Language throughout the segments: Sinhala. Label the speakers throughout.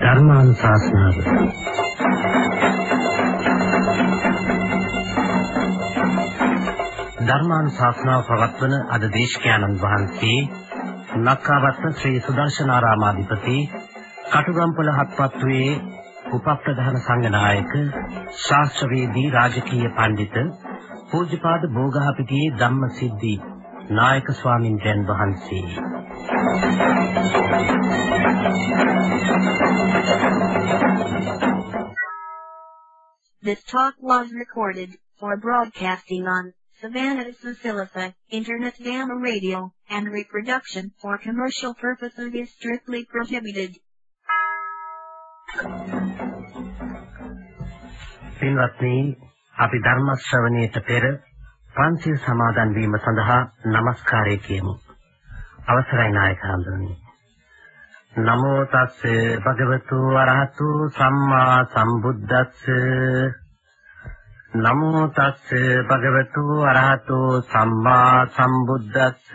Speaker 1: ධර්මානුශාසනාව. ධර්මානුශාසනාව පවත්වන අද දේශකයන්න් වහන්සේ නක්කාවත්ත ශ්‍රී සුදර්ශනාරාමාධිපති කටුගම්පොළ හත්පත්තුවේ උපප්‍රධාන සංඝනායක ශාස්ත්‍රවේදී රාජකීය පඬිතුක පූජ්‍යපාද බෝගහපිටියේ ධම්මසිද්ධි නායක ස්වාමින් වහන්සේ
Speaker 2: This talk was recorded for broadcasting on Savannah Silsilatha Internet Gamma Radio, and reproduction for commercial purposes is strictly prohibited.
Speaker 1: පින්වත්නි අපි ධර්ම ශ්‍රවණයට පෙර පන්සිල් සමාදන් වීම සඳහා নমස්කාරය කියමු. අවසරයි නායක හඳුනි. නමෝ තස්ස භගවතු වරහතු සම්මා සම්බුද්දස්ස නමෝ තස්ස භගවතු වරහතු සම්මා සම්බුද්දස්ස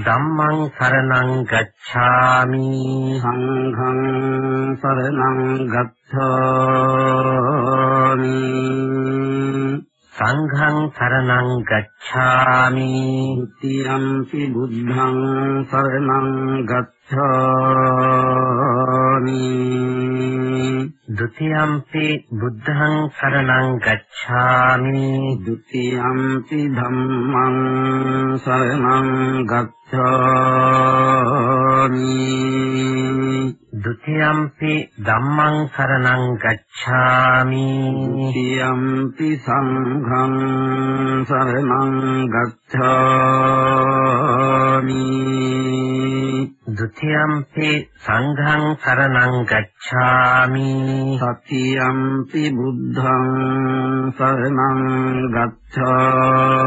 Speaker 1: ධම්මං සරණං ගච්ඡාමි
Speaker 3: සංඝං සරණං ගච්ඡාමි
Speaker 1: සංඝං සරණං ගච්ඡාමි
Speaker 3: ဒ ුතියම්පි බුද්ධං සරණං ගච්ඡාමි
Speaker 1: ဒ ුතියම්පි බුද්ධං සරණං ගච්ඡාමි
Speaker 3: ဒ ුතියම්පි ධම්මං සරණං ගච්ඡාමි
Speaker 1: ဒ ුතියම්පි ධම්මං සරණං ගච්ඡාමි
Speaker 3: ဒ ුතියම්පි සංඝං සරණං ගච්ඡාමි
Speaker 1: ဒ ුතියම්පි සංඝං සරණං ගච්ඡාමි
Speaker 3: සතියම්පි බුද්ධං සරණං ගච්ඡාමි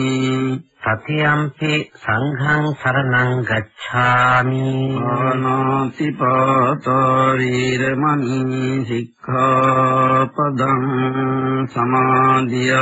Speaker 1: සතියම්පි සංඝං සරණං ගච්ඡාමි.
Speaker 3: ආනාති පාතා වීරමණී සික්ඛාපදං සමාදියාමි.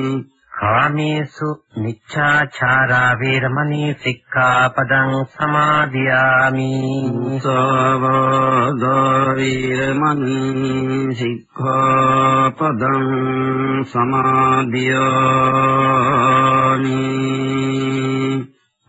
Speaker 1: කාමේසු මිච්ඡාචාරා වේරමණී සික්ඛාපදං සමාදියාමි.
Speaker 3: සවාදා වීරමණී සික්ඛාපදං සමාදියාමි.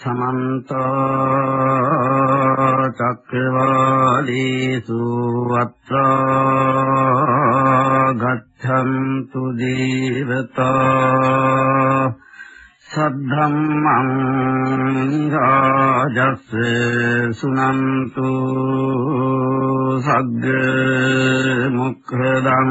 Speaker 3: සමන්ත චක්කවාලේසු අත්‍රා ගච්ඡන්තු දේවතා
Speaker 4: සද්ධම්මං රාජස් සුනන්තු සග්ග මොක්ඛදං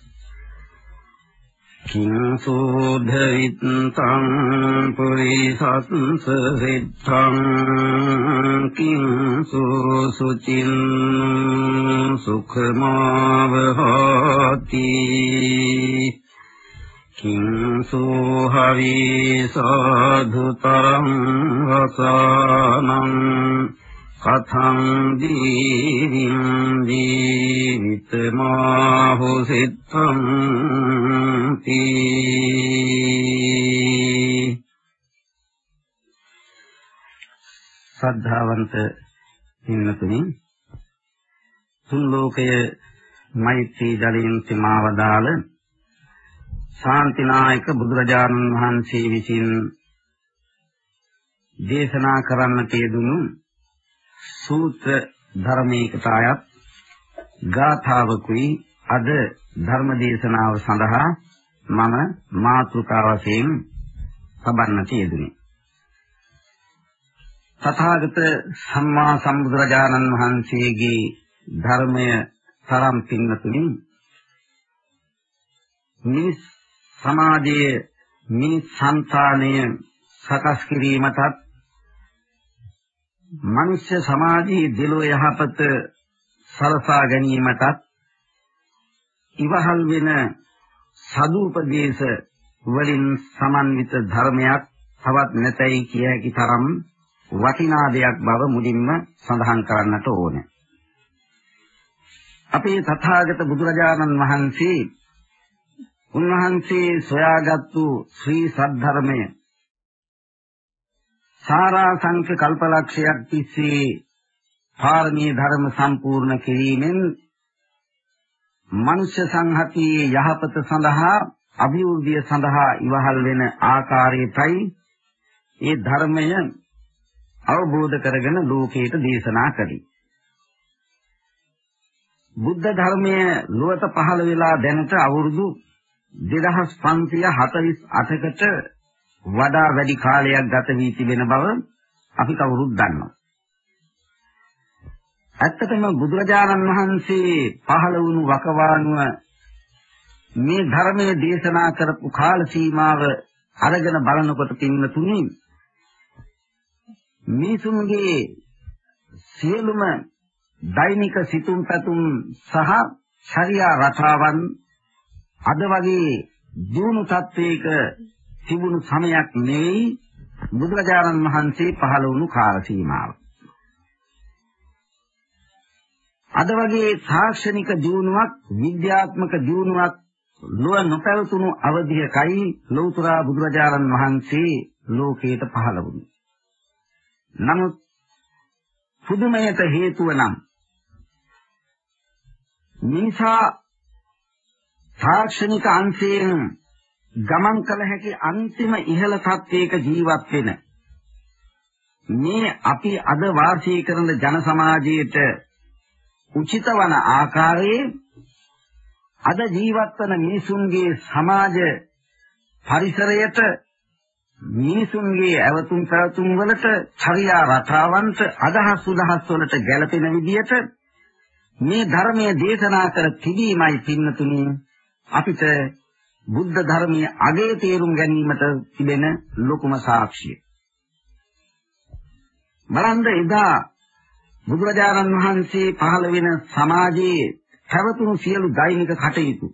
Speaker 4: කිංසෝධවිත්තං පුරිසත්ස සිද්ධං කිංසෝ සුචින් සුඛමාවහති කිංසෝ හරි සාධුතරං වසනං කතං දීවිං ජීවිතමාහු සිත්තං තී ශ්‍රද්ධාවන්ත හින්නතුනි තුන් ලෝකයේ මෛත්‍රී ජලයෙන් සීමාවදාල ශාන්තිනායක බුදුරජාණන් වහන්සේ විසින් දේශනා කරන්නට යෙදුණු සූත්‍ර ධර්මයකට අයත් ගාථාවකුයි අද ධර්ම දේශනාව සඳහා මම මාතෘකා වශයෙන් සබන්නට යෙදුනේ. තථාගත සම්මා සම්බුදුරජාණන් වහන්සේගේ ධර්මය තරම් පින්නතුනි මිනිස් සමාජයේ මිනිස් సంతානය සකස් කිරීමටත් මනුෂ්‍ය සමාජයේ දෙලෝ යහපත සලසා ගැනීමටත් ඉවහල් වෙන සදුපදේශ වලින් සමන්විත ධර්මයක් තවත් නැතයි කිය හැකි තරම් වටිනා දෙයක් බව මුලින්ම සඳහන් කරන්නට ඕනේ. අපේ තථාගත බුදුරජාණන් වහන්සේ උන්වහන්සේ සොයාගත්තු ශ්‍රී සද්ධර්මය සාරාංශක කල්පලක්ෂයක් තිස්සේ පාරමී ධර්ම සම්පූර්ණ කිරීමෙන් මනුෂ්‍ය සංහතියේ යහපත සඳහා අභිවෘද්ධිය සඳහා ඉවහල් වෙන ආකාරයටයි ඒ ධර්මය අවබෝධ කරගෙන ලෝකයට දේශනා කළේ. බුද්ධ ධර්මය ලොවට පහළ වෙලා දැනට අවුරුදු 2548කට වඩා වැඩි කාලයක් ගත වී තිබෙන බව අපි කවුරුත් දන්නවා. ඇත්තටම බුදුරජාණන් වහන්සේ පහළ වුණු වකවානුව මේ ධර්මයේ දේශනා කරපු කාල සීමාව අරගෙන බලනකොට පින්නතුනි මිනිසුන්ගේ සියලුම දෛනික සිතුම් පැතුම් සහ ශරියා රටාවන් අද වගේ දිනු තත්වයක තිබුණු සමයක් නෙවෙයි බුදුරජාණන් වහන්සේ පහළ වුණු කාල සීමාව. අද වගේ තාක්ෂණික දියුණුවක් විද්‍යාත්මක දියුණුවක් ලොව නොපැවතුණු අවධියකයි ලෞතර බුදුරජාණන් වහන්සේ ලෝකයට පහළ වුණේ. නමුත් පුදුමයට හේතුව නම් මිනිසා තාක්ෂණික අංශයෙන් ගමන් කළ හැකි අන්තිම ඉහළ තත්වයක ජීවත් වෙන. මේ අපි අද වාසය කරන ජන සමාජයට උචිත වන ආකාරයේ අද ජීවත් වන මිනිසුන්ගේ සමාජ පරිසරයට මිනිසුන්ගේ ඇවතුම් පැවතුම් වලට චර්යා රටාවන්ට අදහස් උදහස් වලට ගැළපෙන විදියට මේ ධර්මයේ දේශනා කර තිබීමයි පින්නතුනි අපිට බුද්ධ ධර්මයේ අගේ තේරුම් ගැනීමට තිබෙන ලොකුම සාක්ෂිය. බලන්න එදා බුදුරජාණන් වහන්සේ පහළ වෙන සමාජයේ පැවතුණු සියලු දෛනික කටයුතු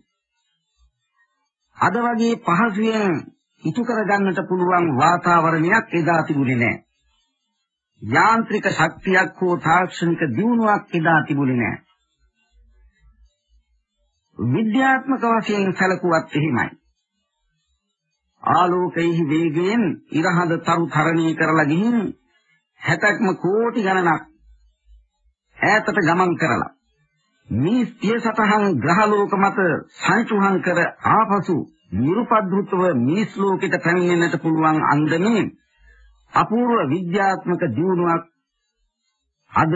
Speaker 4: අද වගේ පහසුවෙන් ඉටු කරගන්නට පුළුවන් වාතාවරණයක් එදා තිබුණේ නැහැ. යාන්ත්‍රික ශක්තියක් හෝ තාක්ෂණික දියුණුවක් එදා තිබුණේ නැහැ. විද්‍යාත්මක වශයෙන් සැලකුවත් එහෙමයි. ආලෝකයේ වේගයෙන් ඉරහඳ තරු තරණය කරලා ගිහින් 60ක්ම කෝටි ගණනක් ඈතට ගමන් කරලා මේ ස්ථිය සතහන් ග්‍රහලෝක මත සංචුහන් කර ආපසු නිරුපද්‍රුතව මිනිස් ලෝකෙට පැමිණෙන්නට පුළුවන් අන්දමේ අපූර්ව විද්‍යාත්මක දියුණුවක් අද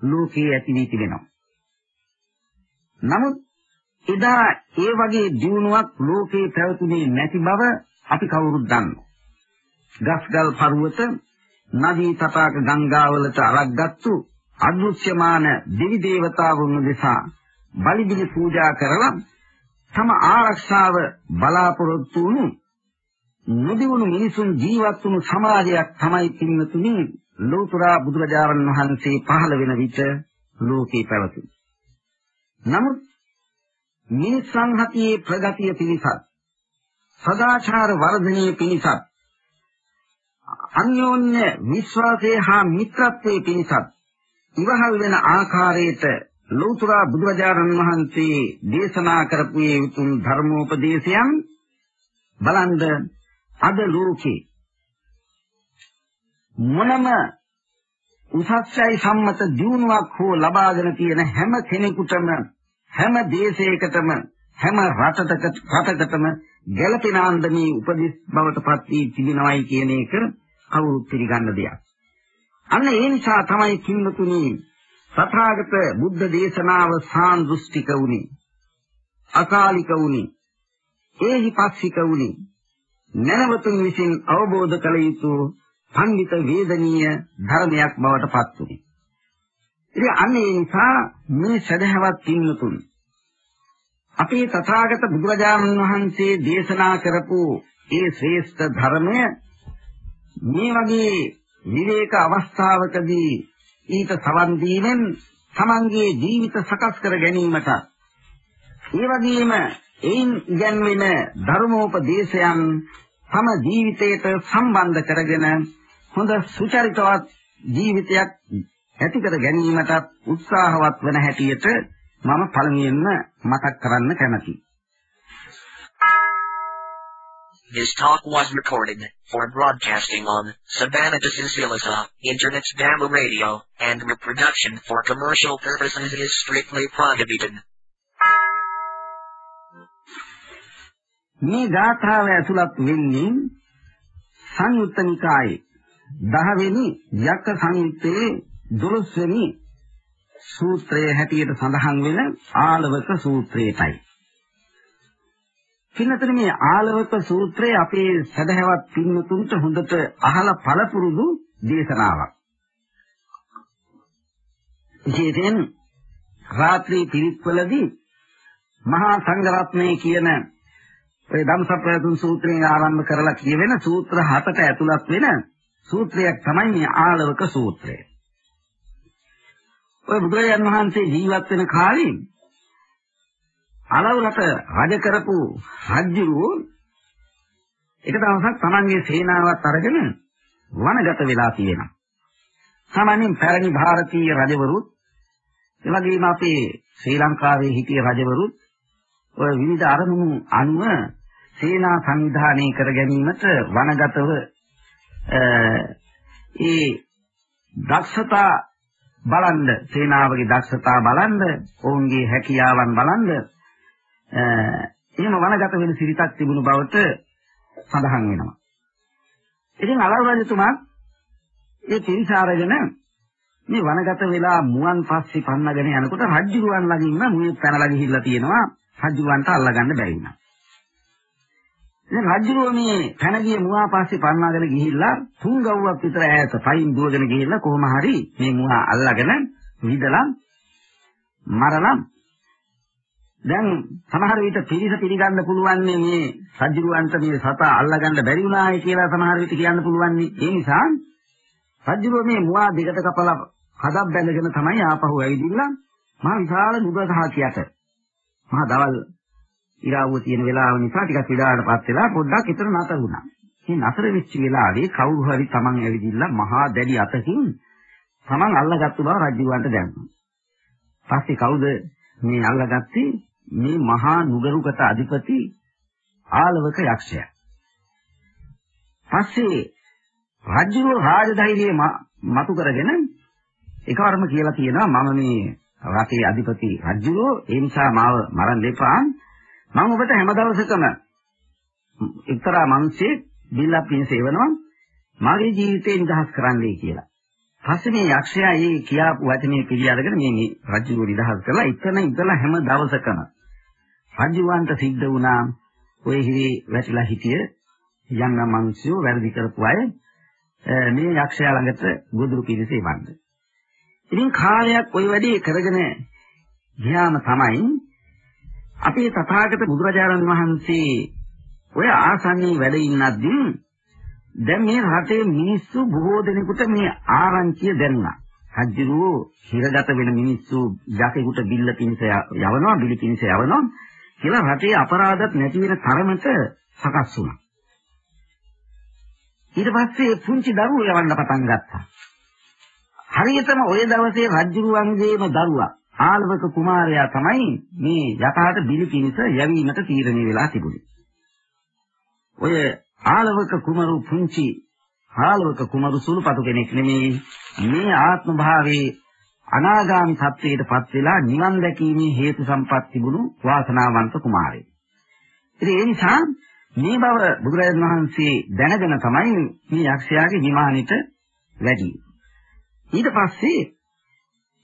Speaker 4: ලෝකයේ ඇති වී තිබෙනවා. නමුත් එදා ඒ වගේ දියුණුවක් ලෝකේ පැවතුනේ නැති බව අපි කවුරුත් දන්නවා. ගස්ගල් පර්වත, නදී තටාක ගංගාවලට අරක්ගත්තු අදෘශ්‍යමාන දෙවි දේවතාවුන් දෙසා බලිබිලි පූජා කරලා තම ආරක්ෂාව බලාපොරොත්තු වුණු නොදිවුණු මිනිසුන් ජීවත් වුණු සමාජයක් තමයි පින්නතුනි ලෝතර බුදුරජාණන් වහන්සේ පහළ වෙන විට ලෝකේ පැවතුනේ. නමුත් මිනිස් සංහතියේ ප්‍රගතිය පිණිසත් සදාචාර වර්ධනයේ පිණිසත් අන්‍යෝන්‍ය විශ්වාසයේ හා මිත්‍රත්වයේ පිණිසත් ඉවහල් වෙන ආකාරයට ලෞතර බුදුරජාණන් වහන්සේ දේශනා කරපු මේ උතුම් ධර්මෝපදේශයන් බලන්න අද ලෝකේ මොනම උසස්යයි සම්මත දියුණුවක් හෝ ලබාගෙන තියෙන හැම කෙනෙකුටම හැම දේශයකටම හැම රටකට රටකටම ගැළපෙන ආන්දමේ උපදෙස් බවට පත් වී තිබෙනවයි කියන එක කවුරුත් පිළිගන්න දෙයක්. අන්න ඒ නිසා තමයි කින්නතුනි තථාගත බුද්ධ දේශනාව සාන්දෘෂ්ටික වුණේ. අකාලික වුණේ. ඒහි පස්සික වුණේ. නැනවතුන් විසින් අවබෝධ කළ යුතු පඬිත වේදනීය ධර්මයක් බවට පත් වුණේ. ඉතින් අන්න ඒ නිසා මේ සදහවත් පින්නතුන් අපේ තථාගත බුදුරජාණන් වහන්සේ දේශනා කරපු ඒ ශ්‍රේෂ්ඨ ධර්මය මේ වගේ විවේක අවස්ථාවකදී ඊට සවන් දීමෙන් තමන්ගේ ජීවිත සකස් කර ගැනීමට ඒ වගේම එයින් ඉගැන්වෙන ධර්මෝපදේශයන් තම ජීවිතයට සම්බන්ධ කරගෙන හොඳ සුචරිතවත් ජීවිතයක් ඇති කර ගැනීමට උත්සාහවත් වන හැටියට මම පළමුවෙන්ම මතක් කරන්න කැමතියි.
Speaker 5: This talk was recorded for broadcasting on Savannah de Sicilisa, Internet Gamma Radio, and reproduction for commercial purposes is strictly prohibited.
Speaker 4: මේ ගාථාව ඇතුළත් වෙන්නේ සංයුත්ත නිකායේ 10 වෙනි යක්ක සංයුත්තේ 12 වෙනි සූත්‍රයේ හැටියට සඳහන් වෙන ආලවක සූත්‍රයටයි. පින්නතර මේ ආලවක සූත්‍රය අපේ සදහවත් පින්නතුන්ට හොඳට අහලා පළපුරුදු දේශනාවක්. විශේෂයෙන් රාත්‍රී පිරිත්වලදී මහා සංඝරත්නය කියන ඔය ධම්සප්‍රයතුන් සූත්‍රයෙන් ආරම්භ කරලා කියවෙන සූත්‍ර හතට ඇතුළත් වෙන සූත්‍රයක් තමයි මේ ආලවක සූත්‍රය. ඔය බුදුරජාණන් වහන්සේ ජීවත් වෙන කාලේ අලවරට රජ කරපු රජුරෝ එක දවසක් තමන්ගේ සේනාවත් අරගෙන වනගත වෙලා තියෙනවා. සාමාන්‍යයෙන් පැරණි ಭಾರತೀಯ රජවරුත් එවැගේම අපේ ශ්‍රී ලංකාවේ හිටිය රජවරුත් ඔය විවිධ අරමුණු අනුව සේනා සංවිධානය කර ගැනීමට වනගතව ඒ දක්ෂතා බලන්න සේනාවගේ දක්ෂතා බලන්න ඔවුන්ගේ හැකියාවන් බලන්න එහෙම වනගත වෙන සිරිතක් තිබුණු බවට සඳහන් වෙනවා. ඉතින් අලව් රජතුමා ඒ පිරිසාරගෙන මේ වනගත වෙලා මුවන් පස්සේ පන්නගෙන යනකොට රජුරුවන් ළඟින්ම මුවේ පැනලා ගිහිල්ලා තියෙනවා රජුවන්ට අල්ලගන්න බැරි වුණා. ඉතින් රජුරුව මේ පැනගිය මුවා පස්සේ පන්නාගෙන ගිහිල්ලා තුන් ගව්වක් විතර ඈත පයින් දුවගෙන ගිහිල්ලා කොහොම හරි මේ මුවා අල්ලගෙන විදලා මරලා දැන් සමහර විට පිරිස පිළිගන්න පුළුවන් මේ රජුරවන්ට මේ සතා අල්ලගන්න බැරි වුණායි කියලා සමහර විට කියන්න පුළුවන්. ඒ නිසා රජුරෝ මේ මුවා දෙකට කපලා හදක් බැඳගෙන තමයි ආපහු ඇවිදින්න මහා විශාල නුගගහක් යට. මහා දවල් ඉරාවුව තියෙන වෙලාව නිසා ටිකක් විඩාවටපත් වෙලා පොඩ්ඩක් ඊතර නතර වුණා. මේ නතර වෙච්ච වෙලාවේ කවුරු හරි Taman ඇවිදින්න මහා දැඩි අතකින් Taman අල්ලගත්තු බව රජුවන්ට දැනුණා. පස්සේ කවුද මේ අල්ලගත්තේ? මේ මහා නුගරුකට අධිපති ආලවක යක්ෂයා. පස්සේ රජුගේ රාජධෛර්යය මතු කරගෙන එකවරම කියලා තියෙනවා මම මේ රටේ අධිපති රජුරෝ ඒ නිසා මාව මරන්න එපා මම ඔබට හැම දවසකම එක්තරා මිනිස්සෙක් බිල්ලක් පින් සේවනවා මාගේ ජීවිතේ නිදහස් කරන්නයි කියලා. පස්සේ මේ යක්ෂයා ඒ කියාපු වචනේ පිළි අරගෙන මේ මේ රජුරෝ නිදහස් කරලා එතන ඉඳලා හැම දවසකම රජුවන්ට සිද්ධ වුණා ඔය හිරේ වැටිලා හිටිය යන්න මිනිස්සු වැරදි කරපු අය මේ යක්ෂයා ළඟට ගොදුරු පිළිසෙ වන්නේ. ඉතින් කාලයක් ওই වැඩේ කරගෙන ගියාම තමයි අපේ තථාගත බුදුරජාණන් වහන්සේ ඔය ආසන්නයේ වැඩ ඉන්නද්දී දැන් මේ රටේ මිනිස්සු බොහෝ දෙනෙකුට මේ ආරංචිය දැනුණා. හජ්ජිරුව හිරගත වෙන මිනිස්සු ජකෙකුට බිල්ල පිණිස යවනවා, බිලි පිණිස යවනවා කියලා රටේ අපරාධත් නැති වෙන තරමට සකස් වුණා. ඊට පස්සේ පුංචි දරුවෝ යවන්න පටන් ගත්තා. හරියටම ওই දවසේ රජුරුවන්ගේම දරුවා ආලවක කුමාරයා තමයි මේ යථාර්ථ බිලි පිණිස යැවීමට තීරණය වෙලා තිබුණේ. ඔය ආලවක කුමරු පුංචි ආලවක කුමරු සුළුපටු කෙනෙක් නෙමෙයි මේ ආත්ම භාවයේ අනාගාමී සත්‍යයටපත් වෙලා නිවන් දැකීමේ හේතු සම්පත් තිබුණු වාසනාවන්ත කුමාරයෙක්. ඉතින් ඒ නිසා මේ බව බුදුරජාණන් වහන්සේ දැනගෙන තමයි මේ යක්ෂයාගේ විමානෙට වැඩි. ඊට පස්සේ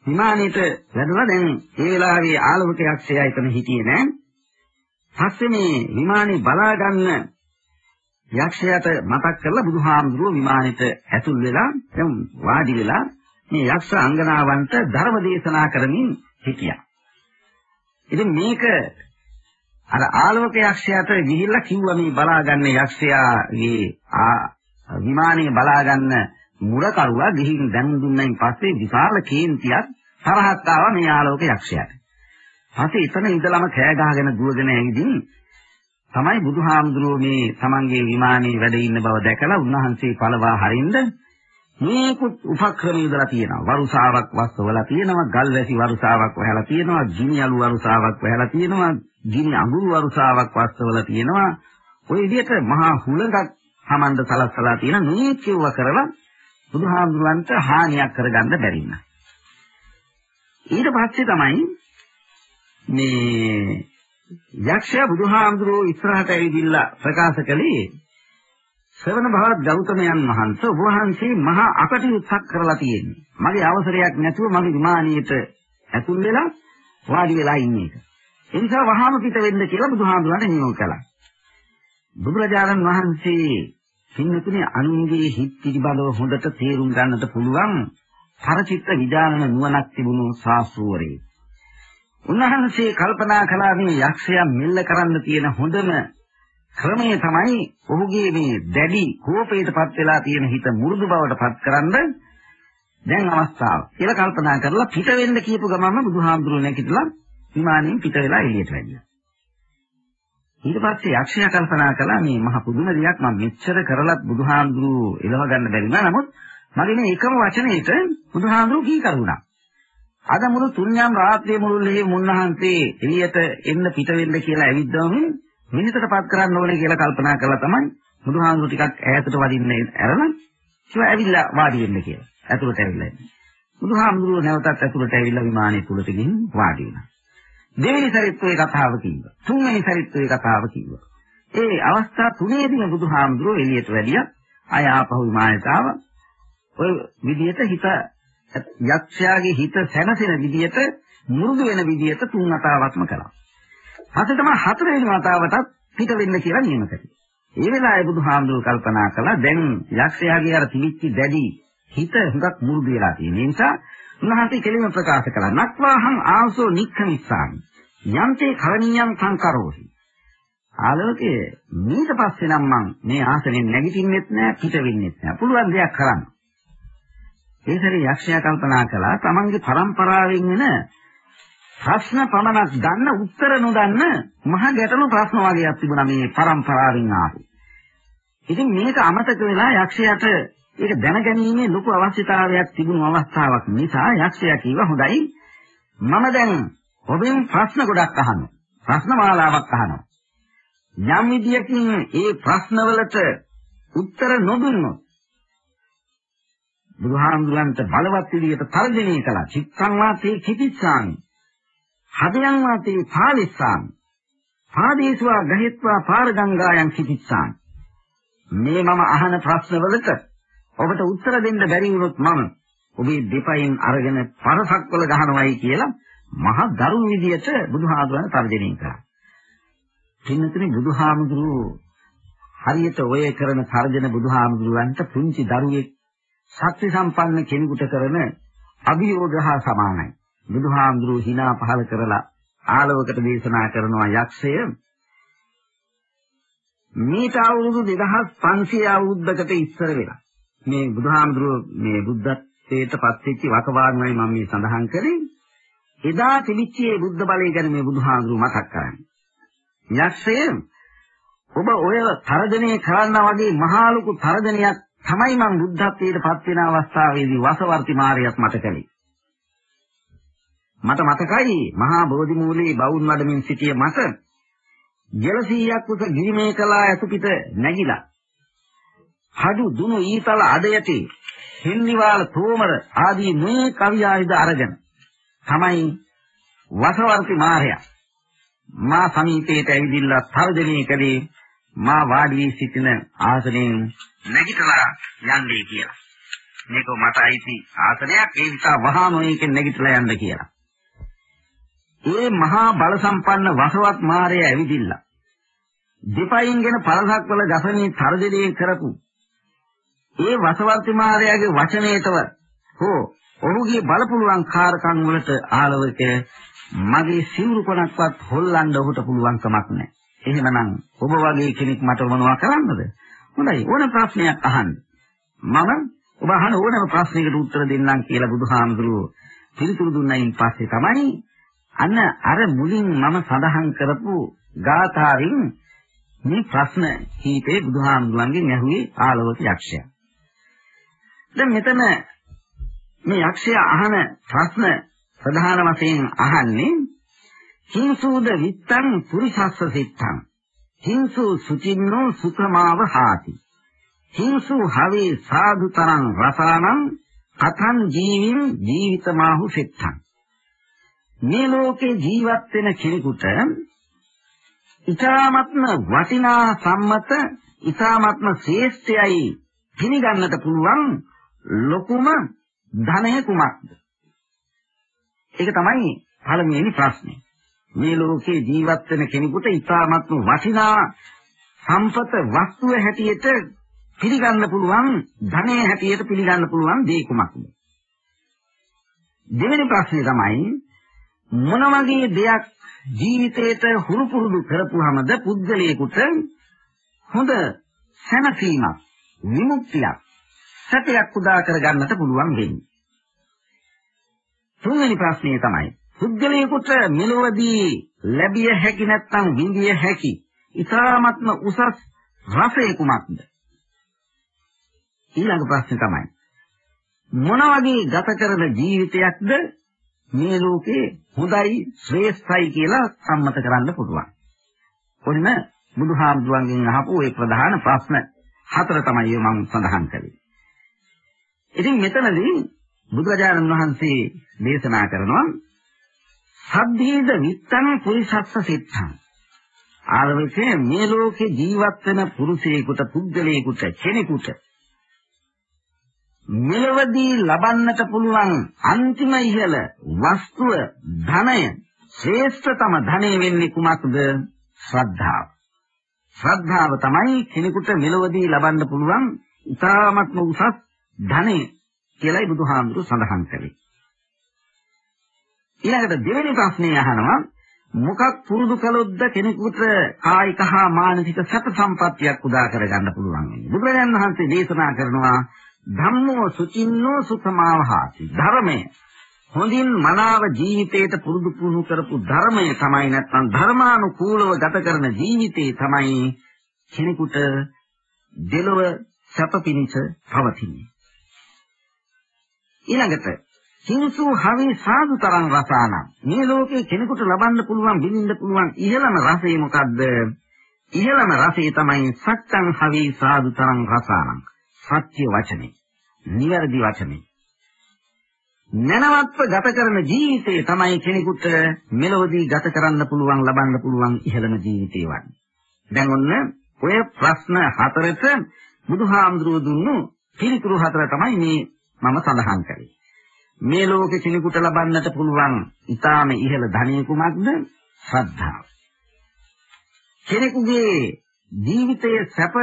Speaker 4: විමානෙට වැදුනා දැන් ඒ වෙලාවේ ආලෝක යක්ෂයා එතන හිටියේ නෑ. පස්සේ මේ විමානේ බලා ගන්න යක්ෂයාට මතක් කරලා බුදුහාමුදුරුවෝ විමානෙට ඇතුල් වෙලා දැන් වාඩි වෙලා මේ යක්ෂ අංගනාවන්ට ධර්ම දේශනා කරමින් හිටියා. ඉතින් මේක අර ආලෝක යක්ෂයාට ගිහිල්ලා කිව්වා මේ බලා ගන්න යක්ෂයාගේ විමානේ බලා ගන්න මුරකරුවා ගිහින් දැනුම් දුන්නයින් පස්සේ විශාල කේන්තියක් තරහක් ආවා මේ ආලෝක යක්ෂයාට. පස්සේ එතන ඉඳලම කෑ ගහගෙන දුවගෙන ඇවිදින් තමයි බුදුහාමුදුරුවෝ මේ තමන්ගේ විමානයේ වැඩ ඉන්න බව දැකලා උන්වහන්සේ පළවා හරින්න මේකුත් උපක්‍රම යොදලා තියෙනවා. වරුසාවක් වස්සවලා තියෙනවා, ගල්වැසි වරුසාවක් වහලා තියෙනවා, ගිනි අලු වරුසාවක් වහලා තියෙනවා, ගිනි අඟුරු වරුසාවක් වස්සවලා තියෙනවා. ওই විදිහට මහා හුලඟක් Hamanda සලස්සලා තියෙන මේ කිව්ව කරලා බුදුහාමුදුරන්ට හානියක් කරගන්න බැරි වුණා. ඊට පස්සේ තමයි මේ යක්ෂයා බුදුහාමුදුරුවෝ ඉස්සරහට ඇවිදිලා ප්‍රකාශ කළේ ශ්‍රවණ භවත් ගෞතමයන් වහන්සේ ඔබ වහන්සේ මහා අකටයුත්තක් කරලා තියෙන්නේ. මගේ අවසරයක් නැතුව මගේ විමානියට ඇතුල් වෙලා වාඩි වෙලා ඉන්න එක. ඒ නිසා වහාම පිට වෙන්න කියලා බුදුහාමුදුරන්ට නියෝග කළා. බුදුරජාණන් වහන්සේ සින්නතුනේ අනුන්ගේ හිත් පිළිබඳව හොඳට තේරුම් ගන්නට පුළුවන් පරචිත්ත විඥාන නුවණක් තිබුණු ශාස්ත්‍රවරේ. උන්වහන්සේ කල්පනා කළා මේ යක්ෂයා මෙල්ල කරන්න තියෙන හොඳම ක්‍රමය තමයි ඔහුගේ මේ දැඩි කෝපයටපත් වෙලා තියෙන හිත මුරුදු බවටපත් කරන්න දැන් අවස්ථාව කියලා කල්පනා කරලා පිට වෙන්න කියපු ගමන්ම බුදුහාමුදුරුවෝ නැගිටලා විමානයෙන් පිට වෙලා එළියට වැදියා. ඊට පස්සේ යක්ෂයා කල්පනා කළා මේ මහ පුදුම දෙයක් මම මෙච්චර කරලත් බුදුහාමුදුරුවෝ එලව ගන්න බැරි වුණා. නමුත් මගේ මේ එකම වචනේට බුදුහාමුදුරුවෝ කී කරුණා. අද මුළු තුන්යම් රාත්‍රියේ මුළුල්ලේ මුන්නහන්සේ එළියට එන්න පිට වෙන්න කියලා ඇවිද්දම මිනිසටපත් කරන්න ඕනේ කියලා කල්පනා කළා තමයි බුදුහාමුදුරුවෝ ටිකක් ඈතට වදින්න ඇරලා කිව්වා ඇවිල්ලා වාඩි වෙන්න කියලා. ඇතුළට ඇවිල්ලා. බුදුහාමුදුරුවෝ නැවතත් ඇතුළට ඇවිල්ලා විමානයේ තුලට ගිහින් වාඩි වුණා. දෙවෙනි සැරෙත් ඔය කතාව කිව්වා. තුන්වෙනි සැරෙත් ඔය කතාව කිව්වා. ඒ අවස්ථා තුනේදීම බුදුහාමුදුරුවෝ එළියට වැඩියා. අය ආපහු විමානයට ආවා. ඔය විදිහට හිත යක්ෂයාගේ හිත සැනසෙන විදිහට මුරුදු වෙන විදිහට තුන් වතාවක්ම කළා. පස්සේ තමයි හතරවෙනි වතාවටත් පිට වෙන්න කියලා නියම කළේ. ඒ වෙලාවේ බුදුහාමුදුරුවෝ කල්පනා කළා දැන් යක්ෂයාගේ අර තිබිච්ච දැඩි හිත හුඟක් මුරුදු වෙලා තියෙන නිසා උන්වහන්සේ කෙලින්ම ප්‍රකාශ කළා නක්වාහං ආවසෝ නික්ඛනිස්සාමි යන්තේ කරණීයම් සංකරෝහි. ආලෝකයේ ඊට පස්සේ නම් මං මේ ආසනෙන් නැගිටින්නෙත් නෑ පිට වෙන්නෙත් නෑ. පුළුවන් දෙයක් කරන්න. ඒ සැරේ යක්ෂයා කල්පනා කළා තමන්ගේ પરම්පරාවෙන් එන ප්‍රශ්න පමණක් ගන්න උත්තර නොදන්න මහ ගැටලු ප්‍රශ්න වගේක් තිබුණා මේ પરම්පරාවෙන් ආපු. ඉතින් මේක අමතක වෙලා යක්ෂයාට ඒක දැනගැනීමේ ලොකු අවශ්‍යතාවයක් තිබුණු අවස්ථාවක් නිසා යක්ෂයා කිව්වා හොඳයි මම දැන් ඔබෙන් ප්‍රශ්න ගොඩක් අහනවා. ප්‍රශ්න මාලාවක් අහනවා. යම් විදියකින් ඒ ප්‍රශ්නවලට උත්තර නොදුන්නොත් බුදුහාමුදුරන්ට බලවත් විදියට තර්ජනය කළා. චිත්තං වාතේ කිතිස්සාමි. හදයන් වාතේ පාලිස්සාමි. පාදේශවා ගහෙත්වා පාරගංගායන් කිතිස්සාමි. මේ මම අහන ප්‍රශ්නවලට ඔබට උත්තර දෙන්න බැරි වුණොත් මම ඔබේ දෙපයින් අරගෙන පරසක්වල ගහනවයි කියලා මහ දරුණු විදියට බුදුහාමුදුරන් තර්ජනය කළා. පින්නතුනේ බුදුහාමුදුරුවෝ හරියට ඔය කරන තර්ජන බුදුහාමුදුරුවන්ට පුංචි දරුවෙක් ශක්ති සම්පන්න කෙනෙකුට කරන අභියෝග හා සමානයි. බුදුහාමුදුරුවෝ hina පහල කරලා ආලවකට දේශනා කරනවා යක්ෂය. මේට අවුරුදු 2500 අවුරුද්දකට ඉස්සර වෙලා මේ බුදුහාමුදුරුවෝ මේ බුද්ධත්වයට පත් වෙච්ච වකවානුවයි මම මේ සඳහන් කරේ. එදා තිබිච්ච මේ බුද්ධ බලය ගැන මේ බුදුහාමුදුරුවෝ මතක් කරන්නේ. යක්ෂය ඔබ ඔය තරජනය කරන්න වගේ මහා ලොකු තරජනයක් තමයි මම බුද්ධත්වයට පත් වෙන අවස්ථාවේදී වසවර්ති මාරියත් මට කළේ. මට මතකයි මහා බෝධි මූලයේ බවුන් වඩමින් සිටිය මට ජලසීයක් උස ගිරිමේ කලා ඇතු පිට නැගිලා. හඩු දුනු ඊතල අඩ යටි හින්නිවාල තෝමර ආදී මේ කවි ආයුධ අරගෙන තමයි වසවර්ති මාරයා මා සමීපයට ඇවිදින්න තර්ජනය කළේ මා වාඩි වී සිටින ආසනයෙන් නැගිටලා යන්නේ කියලා. මේක මට අයිති ආසනයක් ඒ නිසා වහාම මේකෙන් නැගිටලා යන්න කියලා. ඒ මහා බල සම්පන්න වසවත් මාරය ඇවිදිලා දෙපයින්ගෙන පළසක් වල ගසණී තරජලයෙන් කරපු ඒ වසවර්ති මාරයාගේ වචනයටව හෝ ඔහුගේ බලපුලුවන් කාරකම් වලට ආලවක මගේ සිවුරු කොනක්වත් හොල්ලන්න ඔහුට පුළුවන් කමක් නැහැ. එහෙමනම් ඔබ වගේ කෙනෙක් මට මොනවා කරන්නද? හොඳයි ඕන ප්‍රශ්නයක් අහන්න. මම ඔබ අහන ඕනම ප්‍රශ්නයකට උත්තර දෙන්නම් කියලා බුදුහාමුදුරුවෝ පිළිතුරු දුන්නයින් පස්සේ තමයි අන්න අර මුලින් මම සඳහන් කරපු ගාථාවෙන් මේ ප්‍රශ්න කීපේ බුදුහාමුදුරන්ගෙන් ඇහුවේ ආලවක යක්ෂයා. දැන් මෙතන මේ යක්ෂයා අහන ප්‍රශ්න ප්‍රධාන වශයෙන් අහන්නේ හිංසූද විත්තං පුරිසස්ස සිත්තං හිංසු සුචින්නෝ සුඛමාව හාති. හිංසු හවේ සාදුතරං රසානං කතං ජීවින් ජීවිතමාහු සිත්තං. මේ ලෝකේ ජීවත් වෙන කෙනෙකුට ඊ타ත්ම වටිනා සම්මත ඊ타ත්ම ශ්‍රේෂ්ඨයයි පිළිගන්නට පුළුවන් ලොකුම ධනය කුමක්ද? ඒක තමයි පළමුවෙනි ප්‍රශ්නේ. මේ ලෝකේ ජීවත් වෙන කෙනෙකුට ඉතාමත්ම වටිනා සම්පත වස්තුව හැටියට පිළිගන්න පුළුවන් ධනය හැටියට පිළිගන්න පුළුවන් දේ කුමක්ද? දෙවෙනි ප්‍රශ්නේ තමයි මොන වගේ දෙයක් ජීවිතේට හුරු පුරුදු කරපුවාමද පුද්ගලයෙකුට හොඳ සැනසීමක් විමුක්තියක් සැපයක් උදා කර ගන්නට පුළුවන් වෙන්නේ. තුන්වෙනි ප්‍රශ්නේ තමයි පුද්ගලයෙකුට මෙලොවදී ලැබිය හැකි නැත්නම් විඳිය හැකි ඊ타ත්ම උසස් රසය කුමක්ද? ඊළඟ ප්‍රශ්නේ තමයි මොන වගේ ගත කරන ජීවිතයක්ද මේ ලෝකේ හොඳයි ශ්‍රේෂ්ඨයි කියලා සම්මත කරන්න පුළුවන්. ඔන්න බුදුහාමුදුරන්ගෙන් අහපු ඒ ප්‍රධාන ප්‍රශ්න හතර තමයි මම සඳහන් කළේ. ඉතින් මෙතනදී බුදුරජාණන් වහන්සේ දේශනා කරනවා සබ්බේද විත්තං පුරිසස්ස සිත්තං. ආලෝකයේ මේ ලෝකේ ජීවත් වෙන පුරුෂයෙකුට පුද්ගලයෙකුට කෙනෙකුට මෙලවදී ලබන්නට පුළුවන් අන්තිම ඉහළ වස්තුව ධනය ශ්‍රේෂ්ඨතම ධනය වෙන්නේ කුමක්ද? ශ්‍රද්ධාව. ශ්‍රද්ධාව තමයි කෙනෙකුට මෙලවදී ලබන්න පුළුවන් ඉතාමත්ම උසස් ධනය කියලායි බුදුහාමුදුරු සඳහන් කළේ. ඊළඟට දෙවෙනි ප්‍රශ්නේ අහනවා මොකක් පුරුදු කළොත්ද කෙනෙකුට කායික හා මානසික සැප සම්පත්තියක් උදා කරගන්න පුළුවන් වෙන්නේ. බුදුරජාණන් වහන්සේ දේශනා කරනවා ධම්මෝ සුචින්නෝ සුතමාවහාති. ධර්මය හොඳින් මනාව ජීවිතයට පුරුදු පුහුණු කරපු ධර්මය තමයි නැත්නම් ධර්මානුකූලව ගත කරන ජීවිතේ තමයි කෙනෙකුට දෙලොව සැප පිණිස පවතින්නේ. ඊළඟට හිංසු හවි සාදු තරම් රසානම් මේ ලෝකේ කෙනෙකුට ලබන්න පුළුවන් විඳින්න පුළුවන් ඉහළම රසය මොකද්ද? ඉහළම රසය තමයි සත්‍යං හවි සාදු තරම් රසානම්. සත්‍ය වචනේ. නිවැරදි වචනේ. නැනවත්ව ගත කරන ජීවිතය තමයි කෙනෙකුට මෙලොවදී ගත කරන්න පුළුවන් ලබන්න පුළුවන් ඉහළම ජීවිතය වන්නේ. දැන් ඔන්න ඔය ප්‍රශ්න හතරට බුදුහාමුදුරුවෝ දුන්නු පිළිතුරු හතර තමයි මේ මම සඳහන් කරේ. මේ ලෝකේ කෙනෙකුට ලබන්නට පුළුවන් ඊටාම ඉහළ ධනිය කුමක්ද? ශ්‍රද්ධාව. කෙනෙකුගේ ජීවිතයේ සැප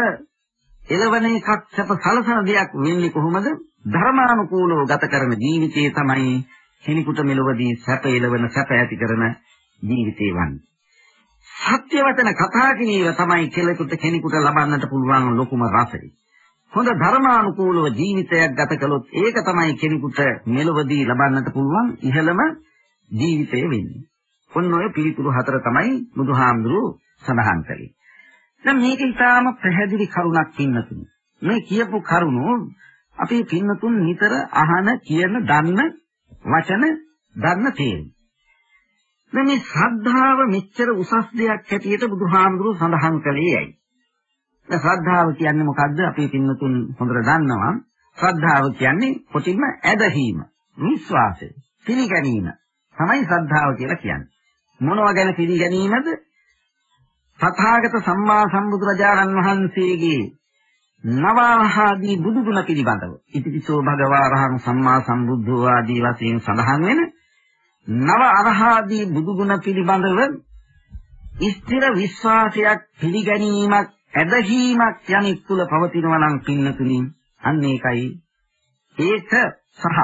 Speaker 4: එළවන එකක් සැප සලසන දෙයක් වෙන්නේ කොහොමද? ධර්මානුකූලව ගත කරන ජීවිතයේ තමයි කෙනෙකුට මෙලොවදී සැප එළවන සැප ඇති කරන ජීවිතේ වන්නේ. සත්‍ය වචන කතා කිරීම තමයි කෙනෙකුට කෙනෙකුට ලබන්නට පුළුවන් ලොකුම රසය. හොඳ ධර්මානුකූලව ජීවිතයක් ගත කළොත් ඒක තමයි කෙනෙකුට මෙලොවදී ලබන්නට පුළුවන් ඉහළම ජීවිතය වෙන්නේ. ඔන්න ඔය පිළිතුරු හතර තමයි බුදුහාමුදුරුවෝ සඳහන් කළේ. දැන් මේක ඉතාම පැහැදිලි කරුණක් ඉන්නතුනි. මේ කියපු කරුණු අපේ පින්නතුන් නිතර අහන කියන දන්න වචන දන්න තේරුම්. දැන් මේ ශ්‍රද්ධාව මෙච්චර උසස් දෙයක් හැටියට බුදුහාමුදුරුවෝ සඳහන් කළේ ඇයි? දැන් ශ්‍රද්ධාව කියන්නේ මොකද්ද? අපේ පින්නතුන් හොඳට දන්නවා. ශ්‍රද්ධාව කියන්නේ කොටින්ම ඇදහිීම, විශ්වාසය, පිළිගැනීම තමයි ශ්‍රද්ධාව කියලා කියන්නේ. මොනවා ගැන පිළිගැනීමද? තථාගත සම්මා සම්බුදුරජාණන් වහන්සේගේ නවාහාදී බුදුගුණ පිළිබඳව ඉතිපිසෝ භගවා රහං සම්මා සම්බුද්ධෝ ආදී වශයෙන් සඳහන් වෙන නව අරහාදී බුදුගුණ පිළිබඳව ස්ථිර විශ්වාසයක් පිළිගැනීමක් ඇදහිීමක් යනික් තුල පවතිනවා නම් පින්නතුනි අන්න ඒකයි. ඒක සහ